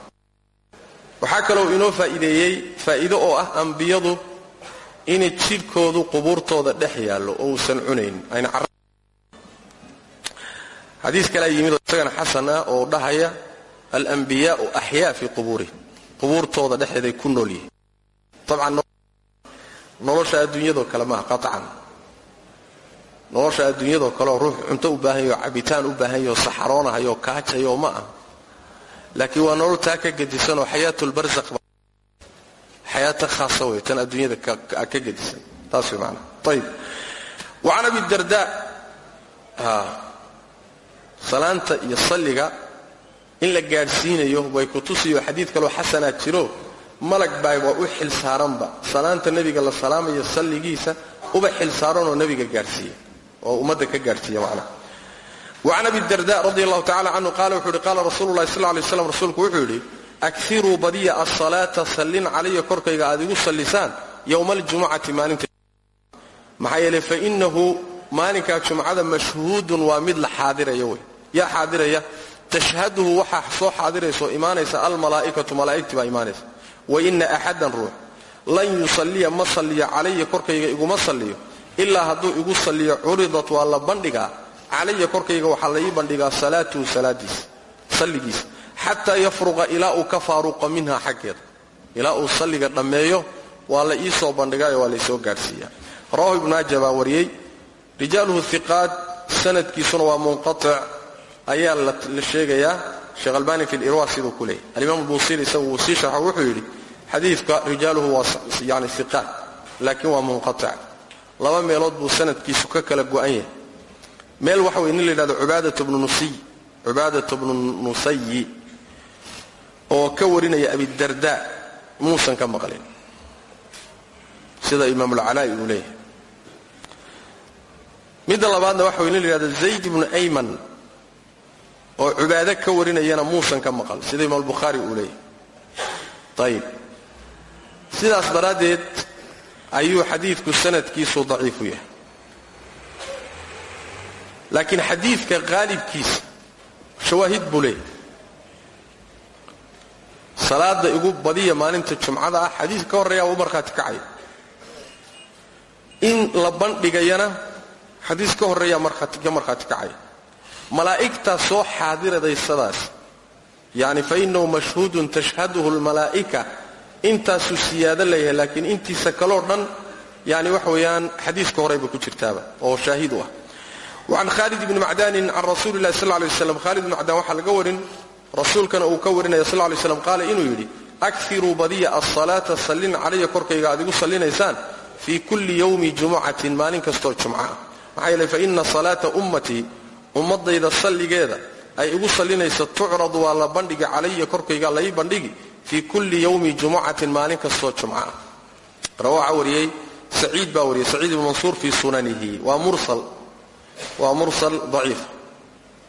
Waxaa kaloo inoo faa'iideeyey faa'iido oo ah ambiyadu inay jidhkoodu qubuurtooda dhex yaallo oo uusan cunayn. Xadiis kalea yimid oo isagana xasan ah oo dhahaya alambiyaau axyaa fii qubuurihim qubuurtooda dhexeeday ku nool yihiin. Abcan nolosha adduunyadoo kale maaha qaطcan nolosha adduunyadoo kaleoo ruux cunto u baahan yaho cabitaan u baahan yaho saxaroonahayo kaajayoo ma ah laakiin waa nolol taa ka gedisanoo xayaatulbarzaq xayaata khaasa wey tan adduunyada ka gedisan taas way maanaa ayib wacan abi darda salaanta iyo in la gaadhsiinayo way ku tusiyo xadiid kaloo xasanaa jiro malag baa waa u xil saaranba salaanta nebiga la salaamayo salligiisa uba xil saaranoo nebiga gaadhsiiya oo ummadda ka gaadhsiiya macnaha wacan abi darda radi allahu tacala canhu qaala wuxuu yidhi qaala rasuulu llahi sal wuxuu yidhi akiruu badiya asalaata sallin calaya korkayga aad igu sallisaan yowma aljumucati maalinta maxaa yeeley fainahu maalinkaa jumcada mashhuudun waa mid la xaadiraya wey. Yaa xaadiraya tashhaduhu waxaa soo xaadiraysaoo imaanaysa almalaa'ikatu malaa'igtii baa imaanaysa. Waina axadan ruux lan yusalliya ma salliyo calaya korkayga iguma salliyo. Ilaa hadduu igu salliyo curidat waa la bandhigaa. Calaya korkayga waxaa la ii bandhigaa salaatuhu salaadiisa salligiisa xataa yafruqa ilaa uu ka faaruqa minha xaggeeda. Ilaa uu salliga dhammeeyo waa la ii soo bandhigaayo waa laysoo gaadhsiiya rawahu ibnu maaja baa wariyey rijaaluhu hiqaat sanadkiisuna waa munqatic ayaa la sheegayaa sheekh albani fi lirwa siduu ku leeyay. Alimaam buusiri isagu wuu sii sharxo wuxuu yidhi xadiidka rijaaluhu waa yani hiqaat laakiin waa munqatic laba meelood buu sanadkiisu ka kala go'an yahay. Meel waxa wey nin la yidhahdo cubaadat bnu nusiy nusayi oo ka warinaya abidarda muusan ka maqlin. Sida imaamulcalaa'i uu leeyahay. Midda labaadna waxa wey nin la yidhahdo zayd ibnu ayman oo cubaado ka warinayana muusan ka maqal. Sida imaam albukhaari uu leeyahay. Ayib sidaas daraaddeed ayuu xadiidku sanadkiisu daciifu yahay. Laakiin xadiidka qaalibkiisa shawaahid buu leeyahay salaada igu badiya maalinta jumcada ah xadiis ka horreeyaa uu markhaati kacaya in la bandhigayana xadiis ka horreeyaa ka markhaati kacaya malaa'igtaa soo xaadiraysadaas yani fainahu mashhuudun tashhaduhu lmalaa'ika intaasuu siyaado leeyahay laakiin intiisa kaloo dhan yani waxa weeyaan xadiiska horeyba ku jirtaaba oo shaahid u ah. Wacan khaalid ibni macdanin can rasuuli lahi sal lay waslam khaalid ibni macdaan waxaa rasuulkana uu ka warinaya sal lay slam qaala inuu yidhi akiruu badiya asalaata sallin calaya korkayga aad igu sallinaysaan fii kulli yowmi jumucatin maalin kastoo jumca ah. Yeele faina salaata ummatii ummadayda salligeeda ay igu sallinaysa tucradu waa la bandhigi calaya korkayga lai bandhigi fii kulli yowmi jumucatin maalin kastoo jumca ah. Rawaxa wariyey saciid baa wariyey saciid ibn mansuur sunanihi. Waa mursal waa mursal daciif.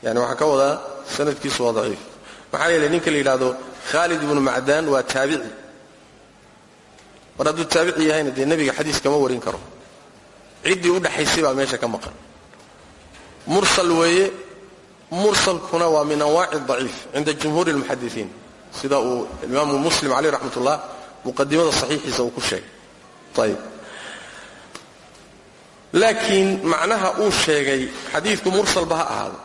Yani waxaa ka sanadkiisu waa daciif maxaa yeelay ninka la yidhaahdo khaalid ibnu macdaan waa taabici. Mar hadduu yahayna dee nebiga xadiis kama warin karo. Ciddii u dhaxaysay baa meesha ka maqan. Mursal weeye mursalkuna waa min anwaaci daciif cinda jumhuuri lmuxadisiin sida uu imaamu muslim caleyh raxmat ullah muqadimada saxiixiisa ku sheegay. Laakiin macnaha uu sheegay xadiidku mursalba ha ahaado.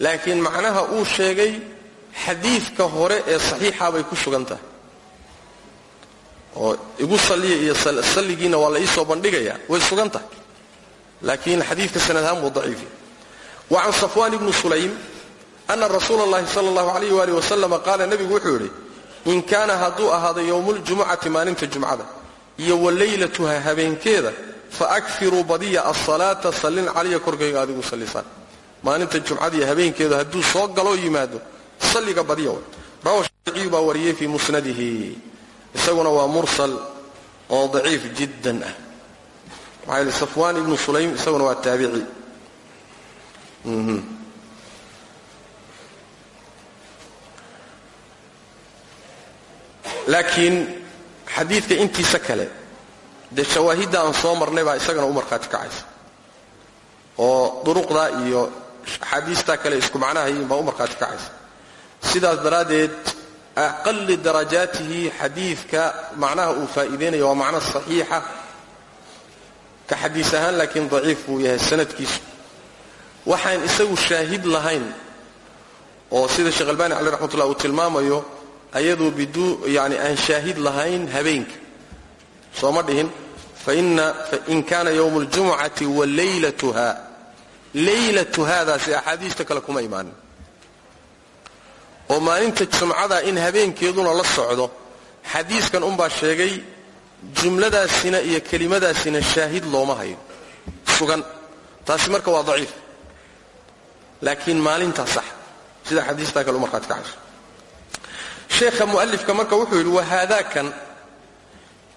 Laakiin macnaha uu sheegay xadiidka hore ee saxiixa bay ku sugan tahay oo igu salliya iyo salligiina waa la ii soo bandhigayaa way sugan tahay laakiin xadiidka sanadahaan buu daciifiya wa can safwaan ibni sulaym ana rasuula اllahi sala اllahu alayh wali wasalam qaala nebigu wuxuu yidhi in kaana hadduu ahaado yowmuuljumucati maalinta jumcada iyo wa leylatuha habeenkeeda faakfiruu badiya asalaata sallin caliya korkayga adigu sallisaan maalinta jumcada iyo hadduu soo galoo yimaado salliga badiya rawa shaaficiyu baa wariyey fii musnadihi. Isaguna waa mursal oo daciif jiddan ah. Maxaa yidhi safwaan ibnu sulaym isaguna waa taabici. Laakiin xadiidka intiisa kale dee shawaahidda aan soo marnay baa isagana u markhaati kacaysa. Oo duruqda iyo axaadiistaa kale isku macnaha baa u markhaati kacaysa sidaas daraaddeed aqali darajaatihi xadiidka macnaha uu faa'iidaynaya waa macno saxiixa ka xadiis ahaan laakiin daciif buu yahay sanadkiisu. Waxaan isagu shaahid lahayn oo sida sheekh albani cali raxmatullah uu tilmaamayo ayadoo biduu yani aan shaahid lahayn habeenka. Sooma dhihin fain kaana ywmu اljumucati wa laylatuha. Laylatu haadaasi axaadiista kale kuma imaanin oo maalinta jumcada in habeenkeeduna la socdo xadiiskan unbaa sheegay jumladaasina iyo kelimadaasina shaahid looma hayo. Sugan. Taasi marka waa daciif. Laakiin maalintaa sax. Sida xadiistaa kale u markhaati kacayso sheekha mu'alifka marka wuxuu yidhi wahaadaakan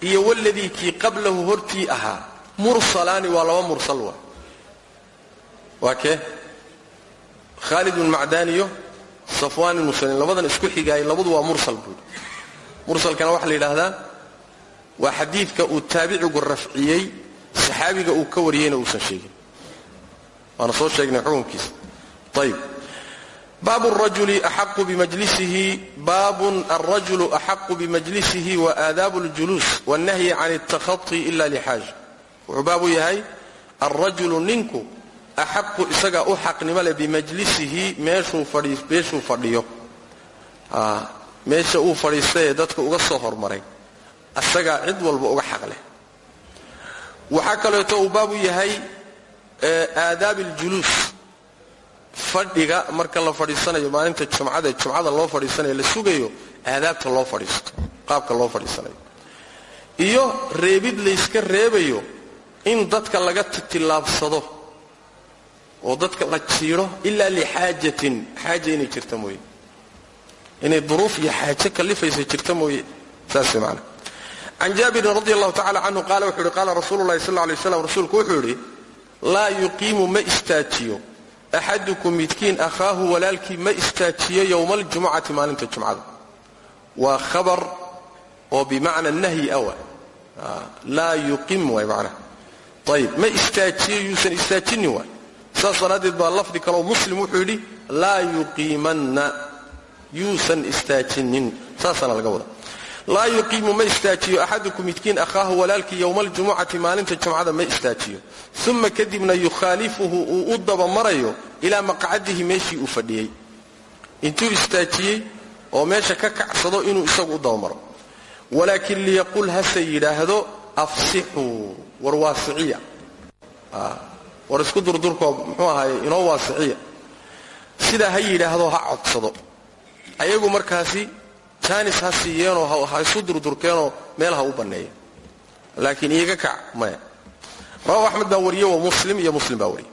iyo waladii kii qablahu hortii ahaa. Mursalaani waa laba mursal wa. Waa kee? Khaalid macdaaniyo safwaan ibnu salim labadan isku xigaayay labadu waa mursal buuri mursalkana waxaa la yidhaahdaa waa xadiidka uu taabicigu rafciyey saxaabiga uu ka wariyeyna uusan sheegin waana soo sheegnay xukunkiisa ayb baabu rajuli axaqu bimajlisihi baabun alrajulu axaqu bimajlisihi wa aadaabu اljuluus wاnnahyi can اltakhati ila lixaaja wuxuu baabu yahay alrajulu ninku axaqu isagaa u xaqnimo leh bimajlisihi meeshuu fadhiyo meesha uu fadhiista ee dadka uga soo hormaray isagaa cid walba uga xaq leh waxaa kaleeto uu baabu yahay aadaabi اljuluus fadhiga marka la fadhiisanayo maalinta jumcada jumcada loo fadhiisanayo la sugayo aadaabta loo fadhiisto qaabka loo fadhiisanayo iyo reebid layska reebayo in dadka laga tillaabsado oo dadka la jiidho ilaa lixaajatin xaaja inay jirta mooye. Inay duruuf iyo xaajo kalifaysa jirta mooye. Saas macana can jaabirin radi allahu tacala canhu qaala wuxuu yidhi qaala rasuulu llahi sal lla alay waslam rasuulku wuxuu yidhi laa yuqiimu ma istaajiyo. Axadukum midkiin akhaahu walaalkii ma istaajiyo yowma aljumucati maalinta jumcada. Waa khabar oo bimacna nahyi awa laa yuqim waay macnaha ayib ma istaajiyo yuusan istaajinin waay saas daraaddeed baa lafdi kaleoo muslim wuxuu yidhi laa yuqiimanna yuusan istaajinin. Saasaana laga wada laa yuqiimu ma istaajiyo axadukum midkiin akhaahu walaalkii yowma aljumucati maalinta jumcada ma istaajiyo. Uma kadibna yukhaalifuhu uu u dabamarayo ilaa maqcadihi meeshii uu fadhiyey. Intuu istaajiyey oo meesha ka kacsado inuu isagu u dabamaro. Walaakin liyaqul hase yidhaahdo afsixuu war waasiciya war isku durdurkoo muxuu ahaay inoo waasiciya sidaa ha yidhaahdo ha codsado. Ayagu markaasi jaanis ha siiyeenoo ha isu durdurkeenoo meel ha u banneeya. Laakiin iiga kac maya. Rawahu axmed baa wariye wa muslim iyo muslim baa wariye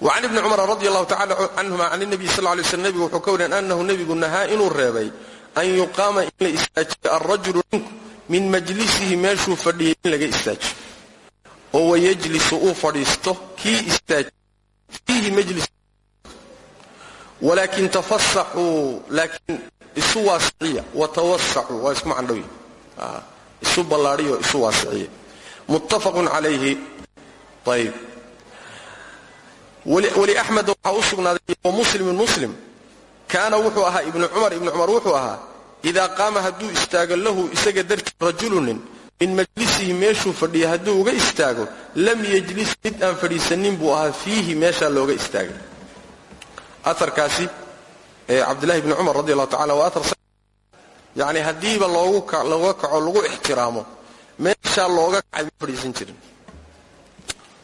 wacan ibni cumar radi allahu tacala canhuma can nabiy sal lay slm nebigu wuxuu ka wariyan annahu nebigu nahaa inuu reebay an yuqaama in la istaajiyo alrajulu ninku min majlisihi meeshuu oo wayajlisu uu fadhiisto kii istaajiy fiihi majlis. Walaakin tafasaxuu laakiin isu waasiciya watawasacuu waa isku macandhow isu ballaadhiyo isu waasiciya muttafaqun calayhi. Ayb waliaxmed waxaa u sugnaaday wamuslimin muslim. Kaana wuxuu ahaa ibnu cumar ibnu cumar wuxuu ahaa idaa qaama hadduu istaago lahu isaga dartii rajulunin min majlisihi meeshuu fadhiya hadduu uga istaago lam yejlis mid aan fadhiisanin buu ahaa fiihi meeshaa looga istaagay. Aarkaasi ee cabdillahi bni cumar radi allahu tacala waa aar yacni haddiiba looga kaco lagu ixtiraamo meeshaa looga kacay ma fadhiisan jirin.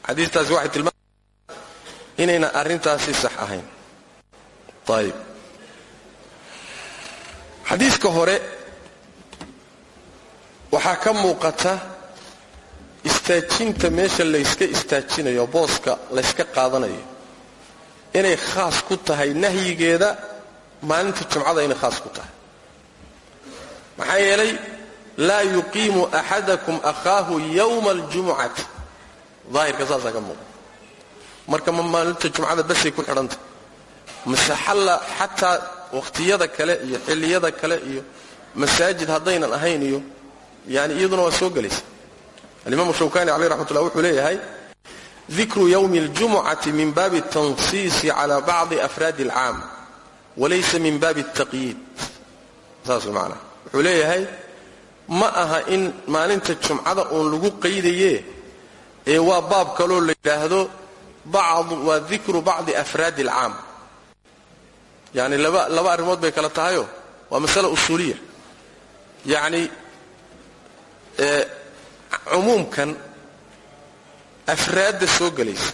Xadiistaasi waxay tilmaamaya inayna arrintaasi sax ahayn. Ayib xadiiska hore waxaa ka muuqata istaajinta meesha layska istaajinayo booska layska qaadanayo. Inay khaas ku tahay nahyigeeda maalinta jumcada inay khaas ku tahay. Maxaa yeelay laa yuqiimu axadakum akhaahu yowma aljumucati daahirka saasaa ka muuqda. Marka ma maalinta jumcada basay ku xidhantah mase xataa wakhtiyada kale iyo xilliyada kale iyo masaajid haddaynan ahayn iyo yani iyaduna waa soo gelaysa alimaamu shawkani caleyh raxmatullah wuxuu leeyahay dikru ywmi اljumucati min baabi اtansiisi cala bacdi afraadi اlcaam walaysa min baabi اtaqyiid saas maanaa wuxuu leeyahay ma aha in maalinta jumcada uun lagu qaydaye ee waa baab kaloo la yidhaahdo waa dikru bacdi afraadi اlcaam yani laba arrimood bay kala tahayo waa masala usuuliya yacni cumuumkan afraadda soo gelaysa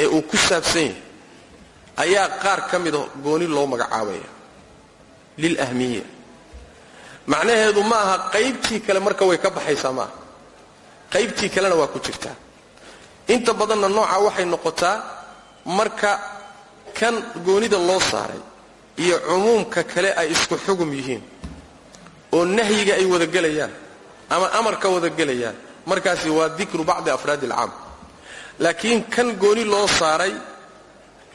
ee uu ku saabsan yahay ayaa qaar ka mida gooni loo magacaabaya. Lilahmiya macnaheedu ma aha qaybtii kale marka way ka baxaysaa maaha qaybtii kalena waa ku jirtaa inta badanna nooca waxay noqotaa marka kan goonida loo saaray iyo cumuumka kale ay isku xugum yihiin oo nahyiga ay wada gelayaan ama amarka wada gelayaan markaasi waa dikru bacdi afraadi alcaam. Laakiin kan gooni loo saaray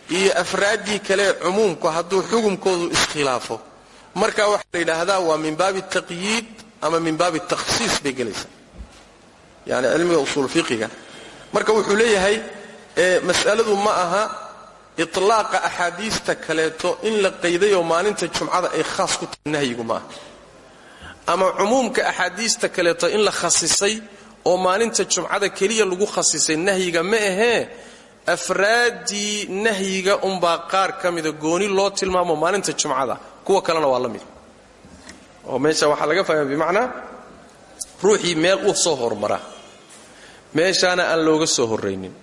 iyo afraaddii kale cumuumku hadduu xugumkoodu iskhilaafo marka waxaa la yidhaahdaa waa min baabi taqyiid ama min baabi takhsiis bay gelaysaa. Yani cilmiga fiqiga. Marka wuxuu leeyahay mas'aladu ma aha itlaaqa axaadiista kaleeto in la qaydayoo maalinta jumcada ay khaas ku tahay nahyigu ma aha ama cumuumka axaadiista kaleeto in la khasisay oo maalinta jumcada keliya lagu khasisay nahyiga ma ahee afraaddii nahyiga unbaa qaar ka mida gooni loo tilmaamo maalinta jumcada. Kuwa kalena waa la mid. Oo meesha waxaa laga fahma bimacnaa ruuxii meel u soo hormara meeshaana aan looga soo horraynin.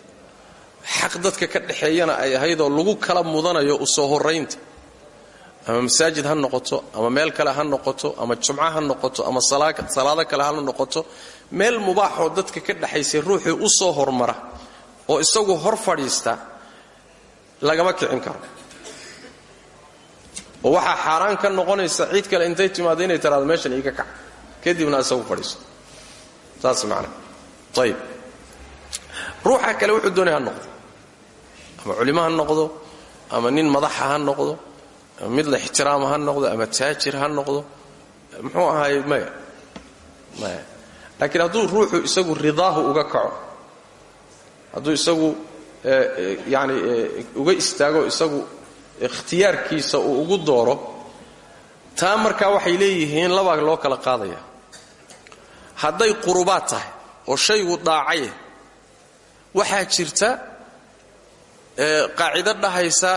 Xaq dadka ka dhexeeyana ay ahaydoo lagu kala mudanayo u soo horraynta ama masaajid ha noqoto ama meel kale ha noqoto ama jumco ha noqoto ama salaado kale ha noqoto meel mubaaxoo dadka ka dhexaysay ruuxii u soo hormara oo isagu hor fadhiista lagama kicin karo. Oo waxaa xaaraan ka noqonaysa cid kale intay timaado inay tiraado meeshan iiga kac kadibna isagu fadhiiso. Saas macana ayib ruuxa kale wuxuu doonay ha noqdo ama culimo ha noqdo ama nin madaxa ha noqdo mid la ixtiraama ha noqdo ama taajir ha noqdo muxuu ahaay maya maya. Laakiin hadduu ruuxu isagu ridaahu uga kaco hadduu isagu yani uga istaago isagu ikhtiyaarkiisa uu ugu dooro taa markaa waxay leeyihiin labaa loo kala qaadaya. Hadday qurubaad tahay oo shaygu dhaacaye waxaa jirta qaacido dhahaysa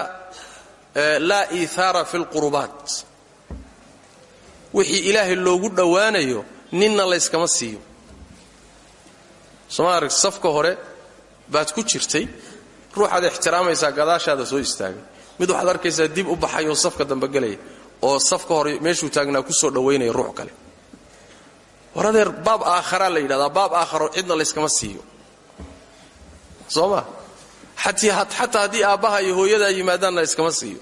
laa iihaara fi lqurubaat wixii ilaahay loogu dhowaanayo ninna layskama siiyo. Arag safka hore baad ku jirtay ruuxaad ixtiraamaysaa gadaashaada soo istaagay. Mid waxaad arkaysaa dib u baxay oo safka dambe gelaya oo safka hore meeshuu taagnaa ku soo dhowaynaya ruux kale. War adeer baab la yidhahdaa baab aakharo cidna layskama siiyo. Soo ma? Xataa haddii aabbaha iyo hooyadaa yimaadaanna layskama siiyo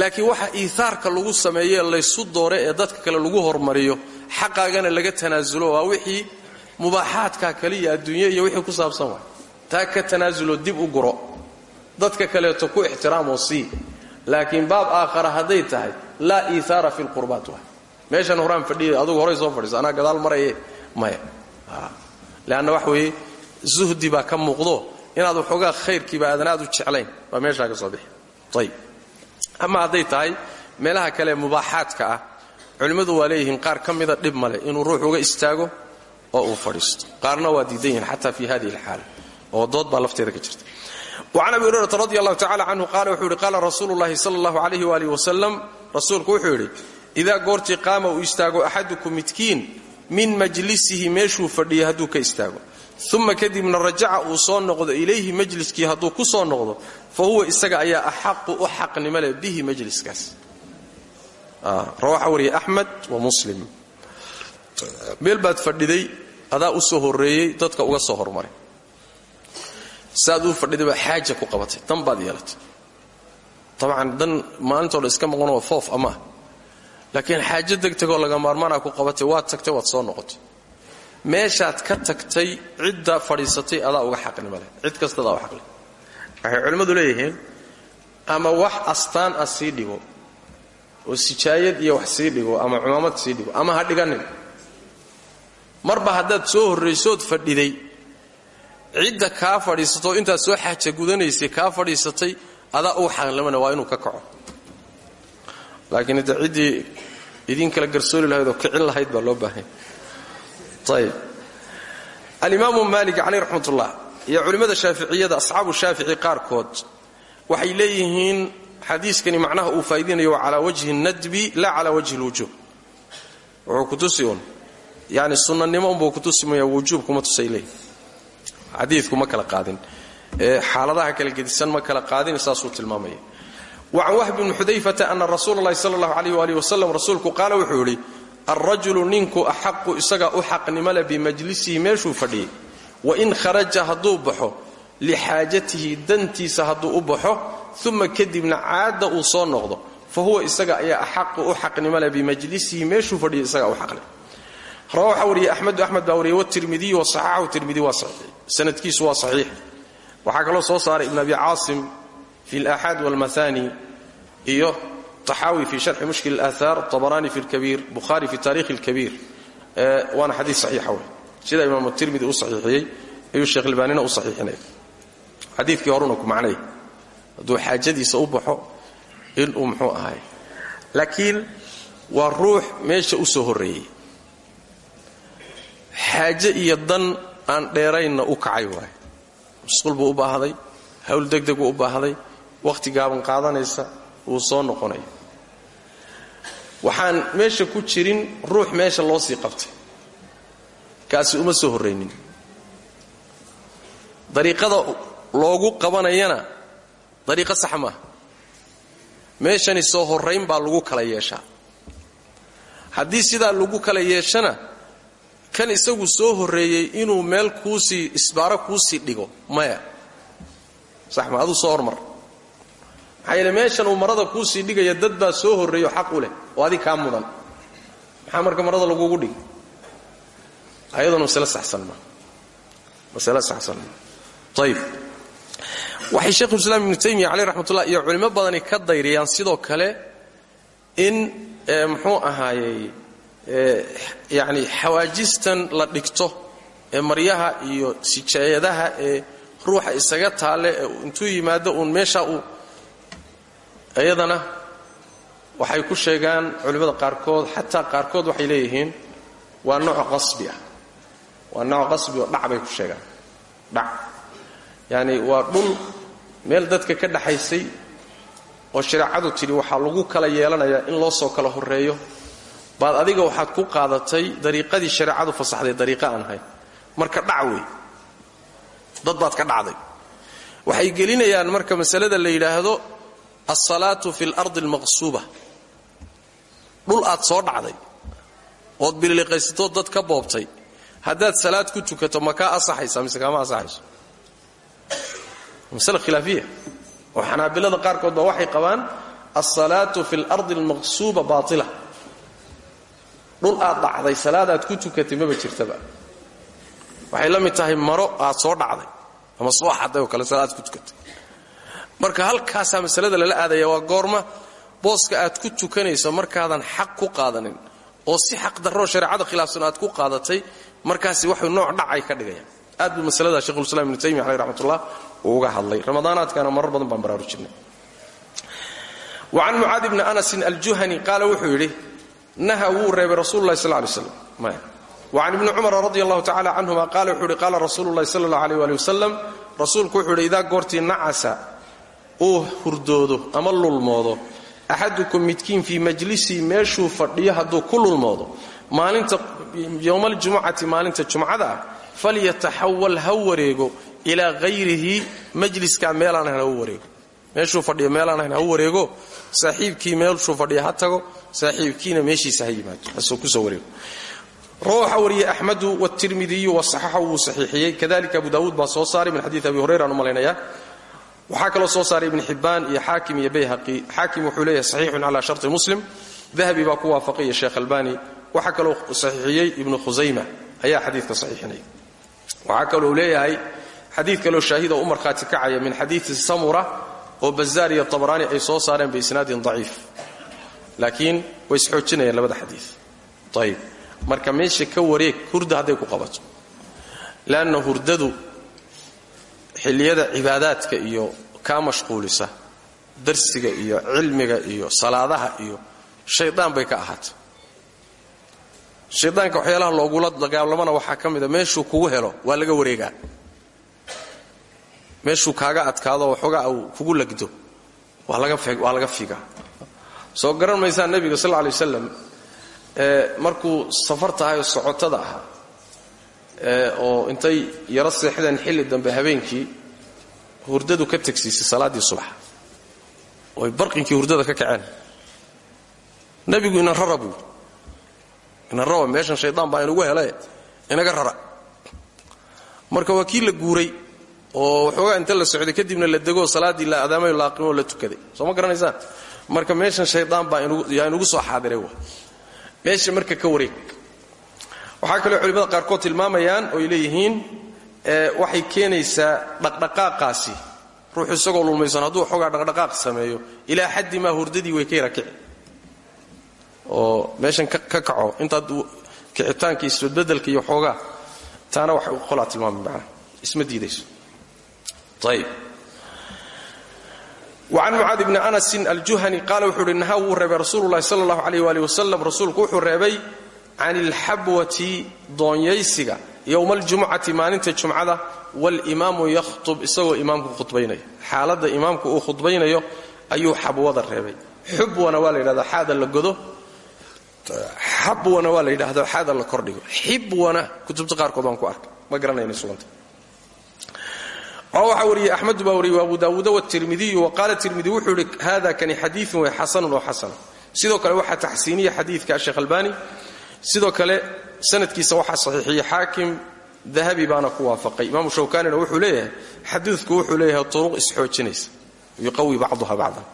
laakiin waxa iihaarka lagu sameeye laysu doore ee dadka kale lagu hormariyo xaqaagana laga tanaasulo waa wixii mubaaxaadkaa kaliya adduunye iyo wixii ku saabsan waay. Taa ka tanaasulo dib u guro. Dadka kaleeto ku ixtiraamoo sii. Laakiin baab aakhara hadday tahay laa iihaara fi lqurbaat waay. Meeshan horaan fadhiya adugu horay soo fadhiiso anaa gadaal maraye maya. Leanna wax zuhdi baa ka muuqdo. Inaad waxoogaa khayrkiiba aadan aad u jeclayn. Baa meeshaa ka soo bixi. Ayib ama hadday tahay meelaha kale mubaaxaadka ah culimmadu waa leeyihiin qaar ka mida dhib inuu ruux uga istaago oo uu fadhiisto. Qaarna waa diidan yihiin xataa fi hadihi alxaala oo dood baa lafteeda ka jirta. Wacan abi hurayrata radi allahu tacala canhu qaala wuxuu yidhi qaala rasuulu llahi sala allahu calayhi waalihi wasalam wuxuu yidhi idaa goortii qaama uu istaago axadukum midkiin min majlisihi meeshuu fadhiyay hadduu ka istaago. Uma kadibna rajaca uu soo noqdo ilayhi majliskii hadduu ku soo noqdo fa huwa isaga ayaa axaqu u xaqnimo leh bihi majliskaas. Rawaxa wariya axmed wa muslim. Meel baad fadhiday adaa u soo horreeyey dadka uga soo hormaray. Saaad uu fadhiday baa xaaja ku qabatay dan baad yeelatay. Dabcan dan maalintoo dhan iska maqanoo foof amaah laakiin xaajo degtegoo laga maarmaanaa ku qabatay waad tagtay waad soo noqotay. Meeshaad ka tagtay cidda waxay culimmadu leeyihiin ama wax astaan ah sii dhigo oo sijaayad iyo wax sii dhigo ama cumaamad sii dhigo ama ha dhiganin. Marba haddaad soo horraysood fadhiday cidda kaa fadhiisatoo intaad soo xaaja gudanaysay kaa fadhiisatay adaa uga xaqnimona waa inuu ka kaco. Laakiin hadda ciddii idin kala garsooli lahayd oo kicin lahayd baa loo baahanya ayb alimaamu maalik caleyh raxmatullah iyo culimmada shaaficiyada asxaabu shaafici qaarkood waxay leeyihiin xadiiskani macnaha uu faa'iidinayo waa wajhi nadbi laa calaa wajhi lwujuub wuxuu ku tusi un yani sunnanimo unbuu ku tusimaya wujuub kuma tusay leeyihiin xadiidku kala qaadin. Xaaladaha kala gedisan ma kala qaadin saasuu tilmaamaya. Wacan wahb bni xudayfata ana rasuula allahi sala allahu alayh waalih wasalam rasuulku qaala wuxuu yidhi alrajulu ninku axaqu isagaa u xaqnimole bimajlisihi meeshuu fadhiyey wain kharaja hadduu baxo lixaajatihi dantiisa hadduu u baxo uma kadibna caada uu soo noqdo fa huwa isaga ayaa axaqu u xaqnimole bimajlisihi meeshuu fadhiyay isagaa u xaqle rawa waxaa wariyey axmedu axmed baa wariyey watirmidiy wasaxaxahu tirmidi waa saxiix sanadkiisu waa saxiix. Waxaa kaloo soo saaray ibn abi caasim fi alaxaad walmathani iyo taxaawi fi sharxi mushkil alaathaar tabaraani fi lkabiir bukhaari fi taarikhi alkabiir. Waana xadiis saxiixa wey sida imaamu tirmidi u saxiixiyey ayuu sheekh albaanina u saxiixinaya xadiidkii horuna ku macnay. Hadduu xaajadiisa u baxo inuu muxuu ahay. Laakiin waa ruux meesha u soo horreeyey. Xaaje iyo dan aan dheeraynna u kacay waay musqul buu u baahday hawl degdeg buu u baahday wakhti gaaban qaadanaysa wuu soo noqonaya waxaan meesha ku jirin ruux meesha loo sii qabtay kaasi uma soo horraynin. Dariiqada loogu qabanayana dariiqo sax maaha meeshani soo horrayn baa lagu kala yeeshaa. Haddii sidaa lagu kala yeeshana kan isagu soo horreeyey inuu meel kuusii isbaaro kuusii dhigo maya. Sax ma aduu soo hormar. Maxaa yeele meeshan uu marada kuusii dhigaya dad baa soo horreeyo xaq u leh oo adig kaa mudan. Maxaa marka marada lagugu dhigi ayaduna masale saxsan ma. Masale saxsan ma. Ayib waxay sheikhulislaam ibnu taymiya caleyh raxmatullah iyo culimo badani ka dayriyaan sidoo kale in muxuu ahaayey yacni xawaajistan la dhigto iyo sijaayadaha ee ruuxa isaga taalle intuu yimaado uun meesha uu iyadana waxay ku sheegaan culimmada qaarkood xataa qaarkood waxay leeyihiin waa nooc qasbi ah waa nooc qasbi oo dhac bay ku sheegaan. Dhac. Yacni waa dhul meel dadka ka dhaxaysay oo shareecadu tidhi waxaa lagu kala yeelanayaa in loo soo kala horreeyo. Baad adiga waxaad ku qaadatay dariiqadii shareecadu fasaxday dariiqa aan ahayn marka dhac wey. Dad baad ka dhacday. Waxay gelinayaan marka masalada la yidhaahdo alsalaatu fi alardi almaqsuuba. Dhul aad soo dhacday ood bililiqaysatood dad ka boobtay haddaad salaad ku tukato ma kaa asaxaysa mise kaama asaxayso masale khilaafiya. Oo xanaabilada qaarkood baa waxay qabaan alsalaatu fi alardi almaqsuuba baatila. Dhul aad dhacday salaadaad ku tukatay maba jirtaba. Waxay la mid tahay maro aad soo dhacday ama soo xaday oo kale salaad ku tukatay. Marka halkaasaa masalada lala aadaya waa goorma booska aad ku tukanayso markaadan xaq ku qaadanin oo si xaq darroo shareecada khilaafsan aad ku qaadatay markaasi waxay nooc dhacay ka dhigayaan aad buu masalada shekhulislam ibnu taymiya caleyh raxmatullah uu uga hadlay. Ramadaanaadkana marar badan baan baraarujinay wacan mucaadi bni anasin aljuhani qaala wuxuu yidhi naha wuu reebay rasuululahi sal lay slam wacan ibni cumara radi allahu tacala canhuma qaala wuxuu ihi qaala rasuulu llahi sala allah aleyh rasuulku wuxuu ihi idaa goortii nacasa hurdoodo ama lulmoodo axadukum midkiin fii majlisii meeshuu fadhiyo hadduu ku lulmoodo maalinta yowmaljumucati maalinta jumcada ah falyataxawal ha wareego ilaa hayrihi majliskaa meelaan ahayn ha u wareego. Meeshuu fadhiyo meelaan ahayn ha u wareego saaxiibkii meeshuu fadhiya ha tago saaxiibkiina meeshiisa ha yimaado. Hasoo ku soo wareego. Rawaxa wariyey axmadu wtirmidiyu wasaxaxa wuu saxiixiyey. Kadalika abu daawuud baa soo saaray min xadiid abi hurayra aan u malaynayaa waxaa kaloo soo saaray ibn xibbaan iyo xaakim iyo bayhaqi. Xaakim wuxuu leeyahay saxiixun cala waxaa kaloo saxiixiyey ibnu khusayma ayaa xadiidka saxiixinaya waxaa kaloo leeyahay xadiid kaloo shaahida u markhaati kacaya min xadiidi samura oo bazaar iyo tabraani ay soo saareen biisnaadin daciif. Laakiin way isxoojinayaan labada xadiid. Ayib marka meesha ka wareeg hurda hadday ku qabato. Leanna hurdadu xilliyada cibaadaadka iyo kaa mashquulisa darsiga iyo cilmiga iyo salaadaha iyo shaydaan bay ka ahaata shaydaanka waxyaalaha loogula dagaalamana waxaa ka mida meeshuu kugu helo waa laga wareegaa. Meeshuu kaaga adkaado waxoogaa uu kugu lagdo. Waa laga figaa. Soo garan maysaa nebiga sal lay wasalam markuu safar tahay socotada ahaa oo intay yaro seexdeen xilli dambe habeenkii hurdadu ka tegsiisay salaaddii subax. Oy barqinkii hurdada ka kaceen. Nebigu inan rara buu inan raba meeshan shaydaan baa inugu hele inaga rara. Marka waa kii la guuray oo waxoogaa inta la socday kadibna la degoo salaaddii la adaamay la aqrimoo la tukaday. Soo ma garanaysaan? Marka meeshan shaydaan baa yaa inugu soo xaadiray wa meesha marka ka wareeg. Waxaa kaloo culimmada qaarkood tilmaamayaan ooy leeyihiin waxay keenaysaa dhaqdhaqaaqaasi. Ruux isagoo lulmaysan hadduu xoogaa dhaqdhaqaaq sameeyo ilaa xaddi maa hurdadii way ka kici oo meeshan ka kaco. Intaad kicitaankii isbadbedelka iyo xoogaa taana wax qolaa tilmaamay macnaha isma diidayso. Ayib wacan mucaad bni anasin aljuhani qaala wuxuu uhi nahaa reebay rasuulu llahi sala allahu alayh waali wasalam rasuulku wuxuu reebay can ilxabwati doonyaysiga yowma aljumucati maalinta jumcada walimaamu yakhtub isagoo imaamku khudbaynaya. Xaaladda imaamku uu khudbaynayo ayuu xabwada reebay. Xubwana waa la yidhahdaa xaada xabwana waa la yidhaahdo xaada la kordhigo. Xibwana kutubta qaarkood baan ku arkay. Ma garanayna suganta waxaa wariyey axmedu baa wariyey abu daawuuda wtirmidiyu waqaala tirmidi wuxuu ihi hada kani xadiiun way xasanun oo xasana sidoo kale waxaa taxsiiniya xadiidka sheekh albani sidoo kale sanadkiisa waxaa saxiixiyey xaakim dahabi baana ku waafaqay. Imaamu shawkanina wuxuu leeyahay xadiidku wuxuu leeyahay turuq isxoojinaysa yuqawi bacduha bacdan.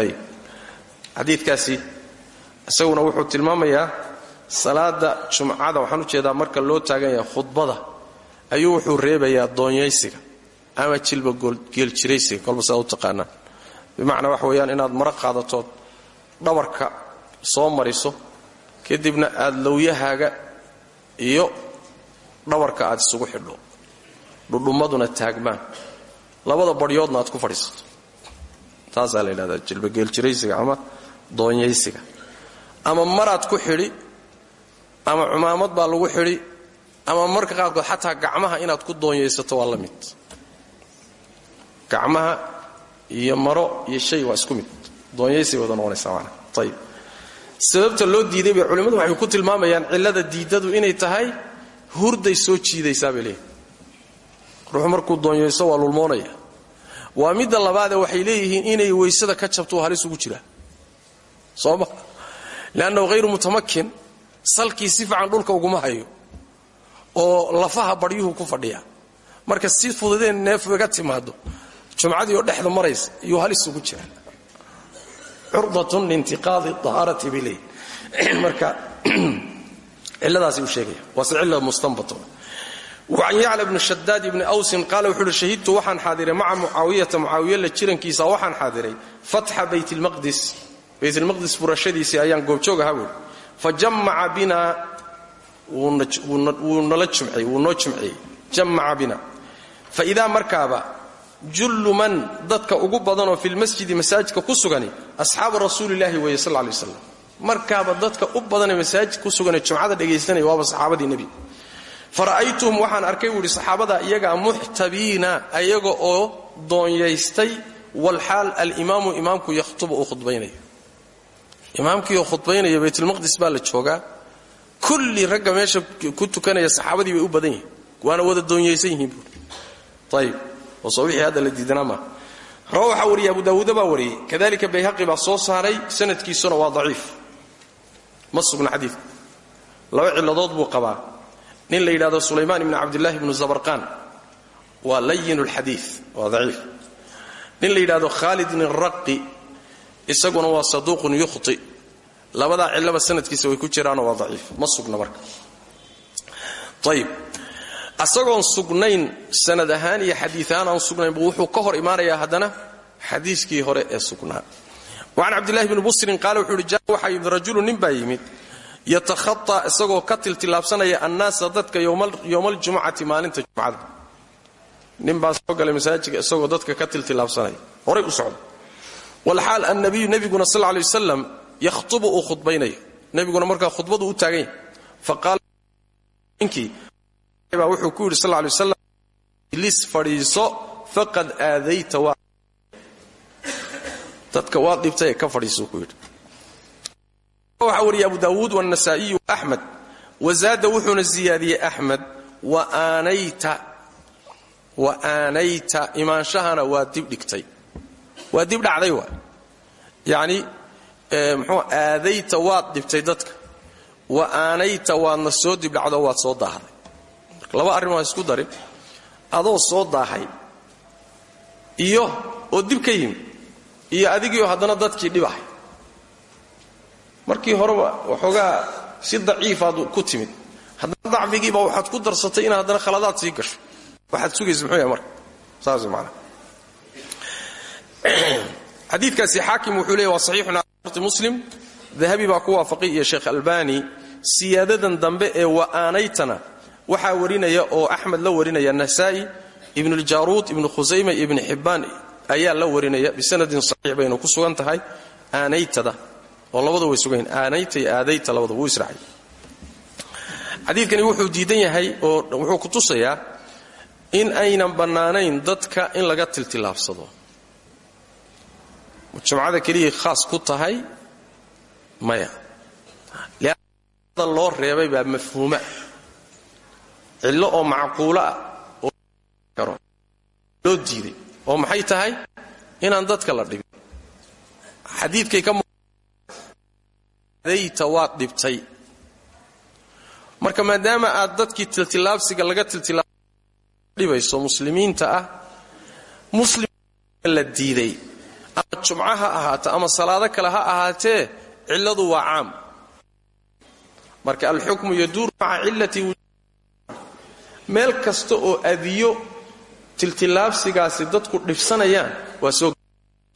Ayib xadiidkaasi isaguna wuxuu tilmaamayaa salaada jumcada. Waxaan u jeedaa marka loo taagan yahay khudbada ayuu wuxuu reebayaa doonyaysiga ama jilba geeljiraysiga kolba sidaad u taqaanaan. Bimacnaa waxa weeyaan inaad mara qaadatood dhabarka soo mariso kadibna aad lowyahaaga iyo dhabarka aad isugu xidho. Dhudhummaduna taagmaan. Labada baryoodna aad ku fadhiisato. Taasaa la yidhahdaa jilbageeljiraysiga ama doonyaysiga ama maraad ku xidhi ama cumaamad baa lagu xidhi ama marka qaarkood xataa gacmaha inaad ku doonyaysato waa la mid. Gacmaha iyo maro iyo shay waa isku mid. Doonyaysay wada noqonaysaa maana ayib sababta loo diiday bay culimmadu waxay ku tilmaamayaan cillada diidadu inay tahay hurday soo jiidaysaa bay leeyihiin ruuxu markuu doonyayso waa lulmoonaya. Waa midda labaadee waxay leeyihiin inay weysada ka jabtuu halis ugu jiraa soo ma leannahu hayru mutamakin salkii si fiican dhulka uguma hayo oo lafaha baryuhu ku fadhiya marka si fududeen neef iga timaado jumcadii oo dhexda maraysa iyuu halis ugu jira curdatun liintiqaadi ahaarati leeyihiin marka ciladaasi uu sheegaya waase cilla mustanbato wacan yacla bni shadaad ibni awsin qaala wuxuu uhi shahidtu waxaan xaadiray maca mucaawiyata mucaawiya la jirankiisa waxaan xaadiray fatxa baytlmaqdis baytlmaqdis furashadiisii ayaan goobjoog ahaa buuri fa jammaca binaa wuu nala jumcey wuu noo jumceeyey jammaca bina. Fa idaa markaaba jullu man dadka ugu badanoo fi lmasjidi masaajidka ku sugani asxaabu rasuulilaahi weeye sal lay waslam markaaba dadka u badanee masaajid ku suganee jumcada dhegaystanaya waaba saxaabadii nebiga fara'aytuhum waxaan arkay buu ihi saxaabada iyagaa muxtabiina ayaga oo doonyaystay walxaal alimaamu imaamku yakhtubu uu imaamkiioo khudbaynaya baytulmaqdis baa la joogaa. Kulli ragga meesha ku tukanaya saxaabadii bay u badan yihiin. Waana wada doonyaysan yihiin buui ayib oo soo wixii hadda la diidanaa maaha rawa waxaa wariyay abu daawuuda baa wariyey. Kadalika bayhaqi baa soo saaray. Sanadkiisuna waa daciif. Ma sugna xadiidka laba ciladood buu qabaa. Nin la yidhahdo sulaymaan ibni cabdillaahi ibnu zabarqaan. Waa layin lxadiid waa daciif. Nin la yidhahdo khaalidin raqi isaguna waa saduuqun yukhti. Labadaa cillaba sanadkiisa way ku jiraanoo waa daciif. Ma sugna marka. Ayib asagoon sugnayn sanad ahaan iyo xadiid ahaan aan sugnaynbu wuxuu ka hor imaanayaa haddana xadiiskii hore ee sugnaa. Wacan cabdillahi bni busrin qaala wuxuu ja waxaa yimid rajulu nin yimid yatakhataa isagoo ka tiltilaabsanaya annaasa dadka yowmaljumucati maalinta jumcada. Nin soo galay masaajidka isagoo dadka ka tiltilaabsanaya. Horay u socda walxaal annabiyu nebiguna sal lay wasalam yakhtubu uu khudbaynayo nebiguna markaa khudbadu u taagan yahay faqaala ninkii baa wuxuu ku yidhi sal lay wasalam lis fadhiiso faqad aadayta waa dadka waa dhibtay ee ka fadhiisuu ku yidhi. Waxaa wariyay abu daawuud wannasaa'iyu axmed wazaada wuxuuna siyaadiyey axmed wa aanayta wa aanayta imaanshahana waa dib dhigtay waa dib dhacday waa yacni muxuu aadayta waad dhibtay dadka. Wa aanayta waadna soo dib dhacdo waad soo daahday marka laba arrin isku darin. Adoo soo daahay iyo oo dib ka yimi iyo adigiioo haddana dadkii dhibahay. Markii horeba waxoogaa si daciifaad ku timid. Haddana dacfigiiba waxaad ku darsatay inaad haddana khaladaad sii gasho. Waxaad sugaysa muxuu yahay marka? Saas macana xadiidkaasi xaakim wuxuu leeyahy waa saxiixun ala sharti muslim. Dahabi baa ku waafaqay iyo sheekh albani siyaadadan dambe ee wa'aanaytana waxaa warinaya oo axmed la warinaya nasaa'i ibnuljaruud ibnu khusayma iyo ibni xibbaan ayaa la warinaya bisanadin saxiix baynu ku sugan tahay. Aanaytada oo labada way sugan yihiin aadayta labada wuu israacay. Xadiidkani wuxuu diidan yahay oo wuxuu ku tusayaa in aynan bannaanayn dadka in laga tiltilaabsado jumcada keliyay khaas ku tahay maya. Liada loo reebay baa mafhuuma. Cillo oo macquulo ah oo loo diiday. Oo maxay tahay? Inaan dadka la dhibin xadiidkay ka dayta waad dhibtay. Marka maadaama aad dadkii tiltilaabsiga laga tiltilaabdhibayso muslimiinta ah muslim la diiday ama jumco ha ahaato ama salaado kale ha ahaatee cilladu waa caam. Marka alxukmu yaduuru maca cillati meel kasta oo adiyo tiltilaabsigaasi dadku dhibsanayaan waa soo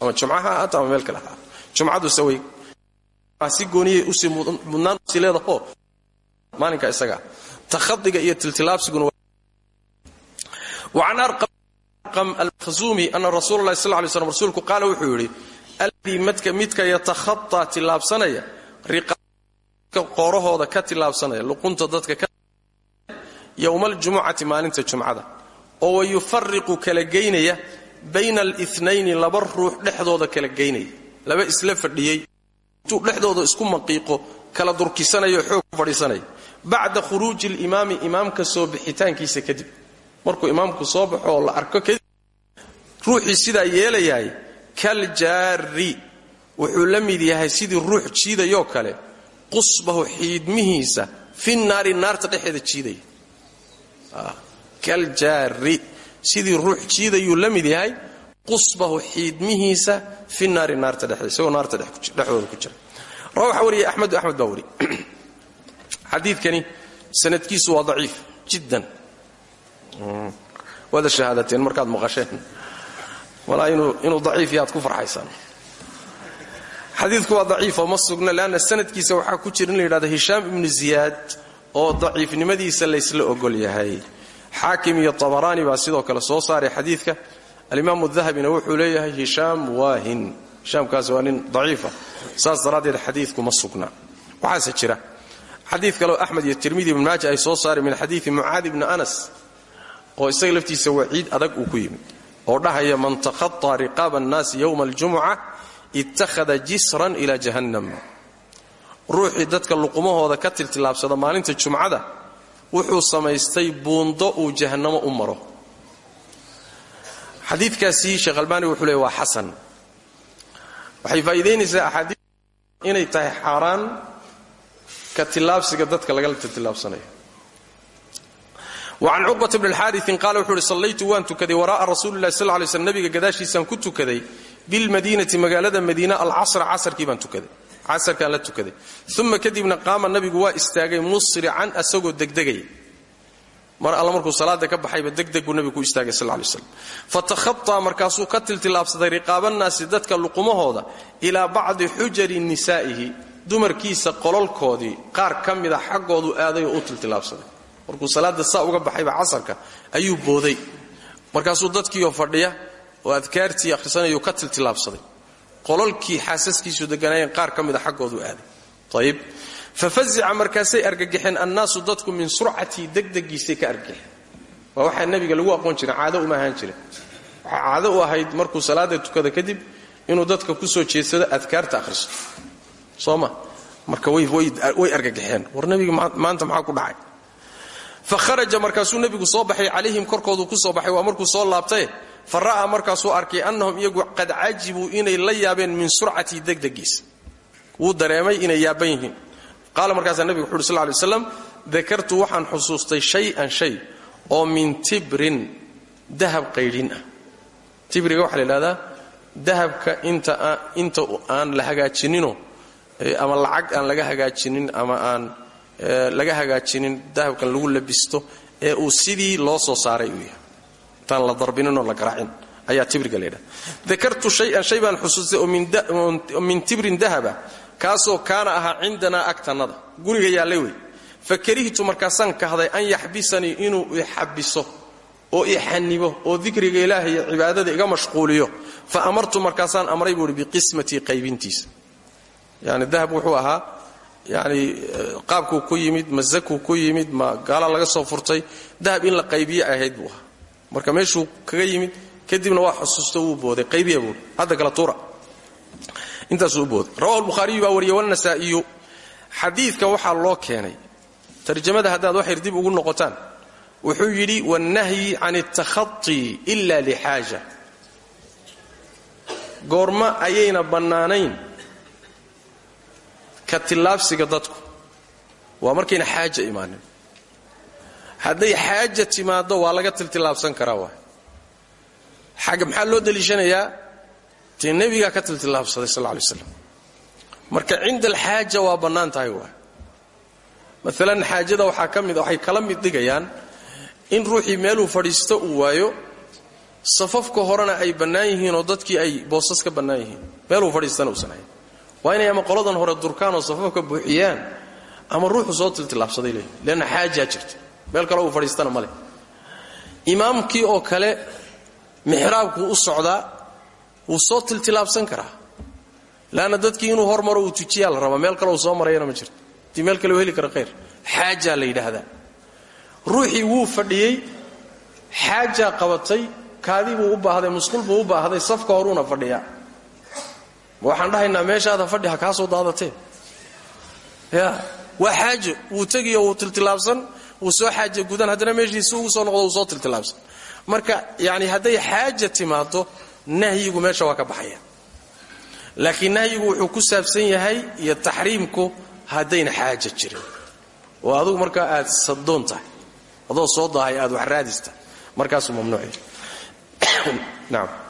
ama jumco ha ahaato ama meel kale ha ahaato jumcaduse way si gooniyay u sii mudnaan u sii leedaho. Maalinka isaga takhadiga iyo tiltilaabsiguna arqam almakhzuumi ana rasuula llahi sal ly slam rasuulku qaala wuxuu yidhi alladii madka midka yatakhataa tillaabsanaya qoorahooda ka tillaabsanaya luqunta dadka ka yowma aljumucati maalinta jumcada oo wayufariqu kala geynaya bayna alnayni laba ruux dhexdooda kala geynaya laba isla fadhiyey intuu dhexdooda isku maqiiqo kala durkisanayo xoog ku fadhiisanaya bacda khuruuji alimaami imaamka soo bixitaankiisa kadib. Markuu imaamku soo baxo la arko kadib ruuxii sidaa yeelayahay kal jaari wuxuu la mid yahay sidii ruux jiidayoo kale qusbahu xiidmihiisa fi naari naarta dhexeeda jiidaya kal jaari sidii ruux jiidayuu la mid yahay qusbahu xiidmihiisa fi naari naarta dhexeeda isagoo naarta dhexdooda ku jira. Rawa waxaa wariyay axmedu axmed baa wari xadiidkani sanadkiisu waa daciif jiddan. Waada shahaadateen markaad maqasheen walaa inuu daciif yaad ku farxaysaan. Xadiidku waa daciifoo ma sugna leanna sanadkiisa waxaa ku jira in la yidhahdo hishaam ibnu ziyaad oo daciifnimadiisa laysla ogol yahay. Xaakim iyo tabaraani baa sidoo kale soo saaray xadiidka. Alimaamu dahabina wuxuu leeyahay hishaam waahin hishaamkaasi waa nin daciifa saas daraaddeed xadiidku ma sugna. Jira. Xadiid kaleo axmed iyo tirmidi ibn maaja ay soo saareen min xadiidi mucaadi bni anas oo isaga laftiisa waciid adag uu ku yimid oo dhahaya man takhaطa riqaaba annaasi yowma aljumuca ittakhada jisran ila jahannam. Ruuxii dadka luqumahooda ka tiltilaabsada maalinta jumcada wuxuu samaystay buundo uu jahannamo u maro. Xadiidkaasi sheekh albaani wuxuu leey waa xasan. Waxay faa'iidaynaysaa axaadii inay tahay xaaraan ka tilaabsiga dadka lagala tiltilaabsanayo wacan cuqbat bni alxaariin qaala wuxuu uhi sallaytu waan tukaday waraa'a rasuuli lahi sal lay slm nabiga gadaashiisaan ku tukaday bilmadiinati magaalada madiina alcasra casarkaan la tukaday uma kadibna qaama nabigu waa istaagay musrican asagoo degdegaya mar alla markuu salaada ka baxayba degdeg buu nabigu ku istaagay sal lay slam fatakhataa markaasuu ka tiltilaabsaday riqaabannaasi dadka luqumahooda ilaa bacdi xujari nisaa'ihi dumarkiisa qololkoodii qaar ka mida xaggoodu aaday oo u tiltilaabsaday markuu salaada saa uga baxayba casarka ayuu booday. Markaasuu dadkiioo fadhiya oo adkaartii akhrisanayuu ka tiltilaabsaday. Qololkii xaasaskiisu deganaayeen qaar ka mida xaggoodu aaday. Ayib fafazica markaasay argagaxeen annaasu dadku min surcatii degdegiisay ka argagaxeen waa waxaa nebiga lagu aqoon jira caado uma ahaan jira waxaa caado u ahayd markuu salaada tukada kadib inuu dadka ku soo jeedsado adkaarta akhristo. Soo ma? Marka way argagaxeen war nebiga maanta maxaa ku dhacay fa kharaja markaasuu nebigu soo baxay calayhim korkoodu ku soo baxay waa markuu soo laabtaye fa ra'aa markaasuu arkay annahum iyagu qad cajibuu inay la yaabeen min surcatii degdegiisa wuu dareemay inay yaaban yihiin. Qaala markaasaa nebigu wuxu uhi sl lay slam dakartu xusuustay shay-an shay oo min tibrin dahab qaydhin ah. Tibriga waxaa la yidhahdaa dahabka inta aan la hagaajininoo ama lacag aan laga hagaajinin ama aan laga hagaajinin dahabkan lagu labisto ee uu sidii loo soo saaray uu yahay. Intaan la darbininoo la garaacin ayaa tibriga la yidhahda dakartu shay-an shay baan xusuustay min tibrin dahaba kaasoo kaana ahaa cindanaa agtannada guriga yaallay wey. Fa karihtu markaasaan kahday an yaxbisanii inuu ixabiso oo ixanibo oo dikriga ilaahay iyo cibaadada iga mashquuliyo. Fa amartu markaasaan amray buuhi biqismatii qaybintiisa. Yani dahab wuxuu ahaa yani qaabkuu ku yimid ma ku yimid ma gaala laga soo furtay dahab in la qaybiye ahayd buu marka meeshuu kaga yimid kadibna waa xusuusto wuu booday qaybiya hadda kala tuura. Intaasuu u booday. Rawahu lbukhaariyu baa wariyey walnasaa'iyu xadiidka waxaa loo keenay. Tarjamada haddaad waxyar dib ugu noqotaan wuxuu yidhi wannahyi can altakhatii ila lixaaja goorma ayayna bannaanayn ka tillaabsiga dadku. Waa markayna xaaja imaanin. Hadday xaaja timaaddo waa laga tiltillaabsan karaa waay. Xagga maxaa loo deliishanayaa dee nebigaa ka tiltillaabsaday sal lla lay slam marka cinda alxaaja waa bannaan tahay waay. Maalan xaajada waxaa waxay kala mid dhigayaan in ruuxii meeluu fadhiisto uu waayo safafka horena ay bannaan yihiin oo dadkii ay boosas ka bannaan yihiin. Meeluu fadhiistana uusan waa inay ama qoladan hore durkaan oo safafka buuxiyaan ama ruuxu soo tiltilaabsaday leeyihiin leanna xaajaa jirta. Meel kale uu fadhiistana ma leh. Oo kale mixraabkuu u socdaa wuu soo tiltilaabsan karaa. Leanna dadkii inuu hormaro uu tujiyaa la rabaa. Meel kale uu soo marayana ma jirto dii meel kale u heli kara khayr. Xaajaa la yidhaahdaa. Ruuxii wuu fadhiyey xaajaa qabatay kaadii buu u baahday musqul buu u baahday safka horuuna fadhiyaa waxaan dhahaynaa meeshaada fadhi ha kaa soo ya waa xaajo wuu tegiyo tiltilaabsan wuu soo xaaja gudan haddana meeshiisi ugu soo noqdo wuu soo tiltilaabsan. Marka yani hadday xaaja timaado nahyigu meesha waa baxaya. Laakiin nahyigu wuxuu ku saabsan yahay iyo taxriimku haddayna xaaja jirin. Oo adugu markaa aad sadoon adoo soo daahay aad wax raadista markaasuu mamnuucya nacam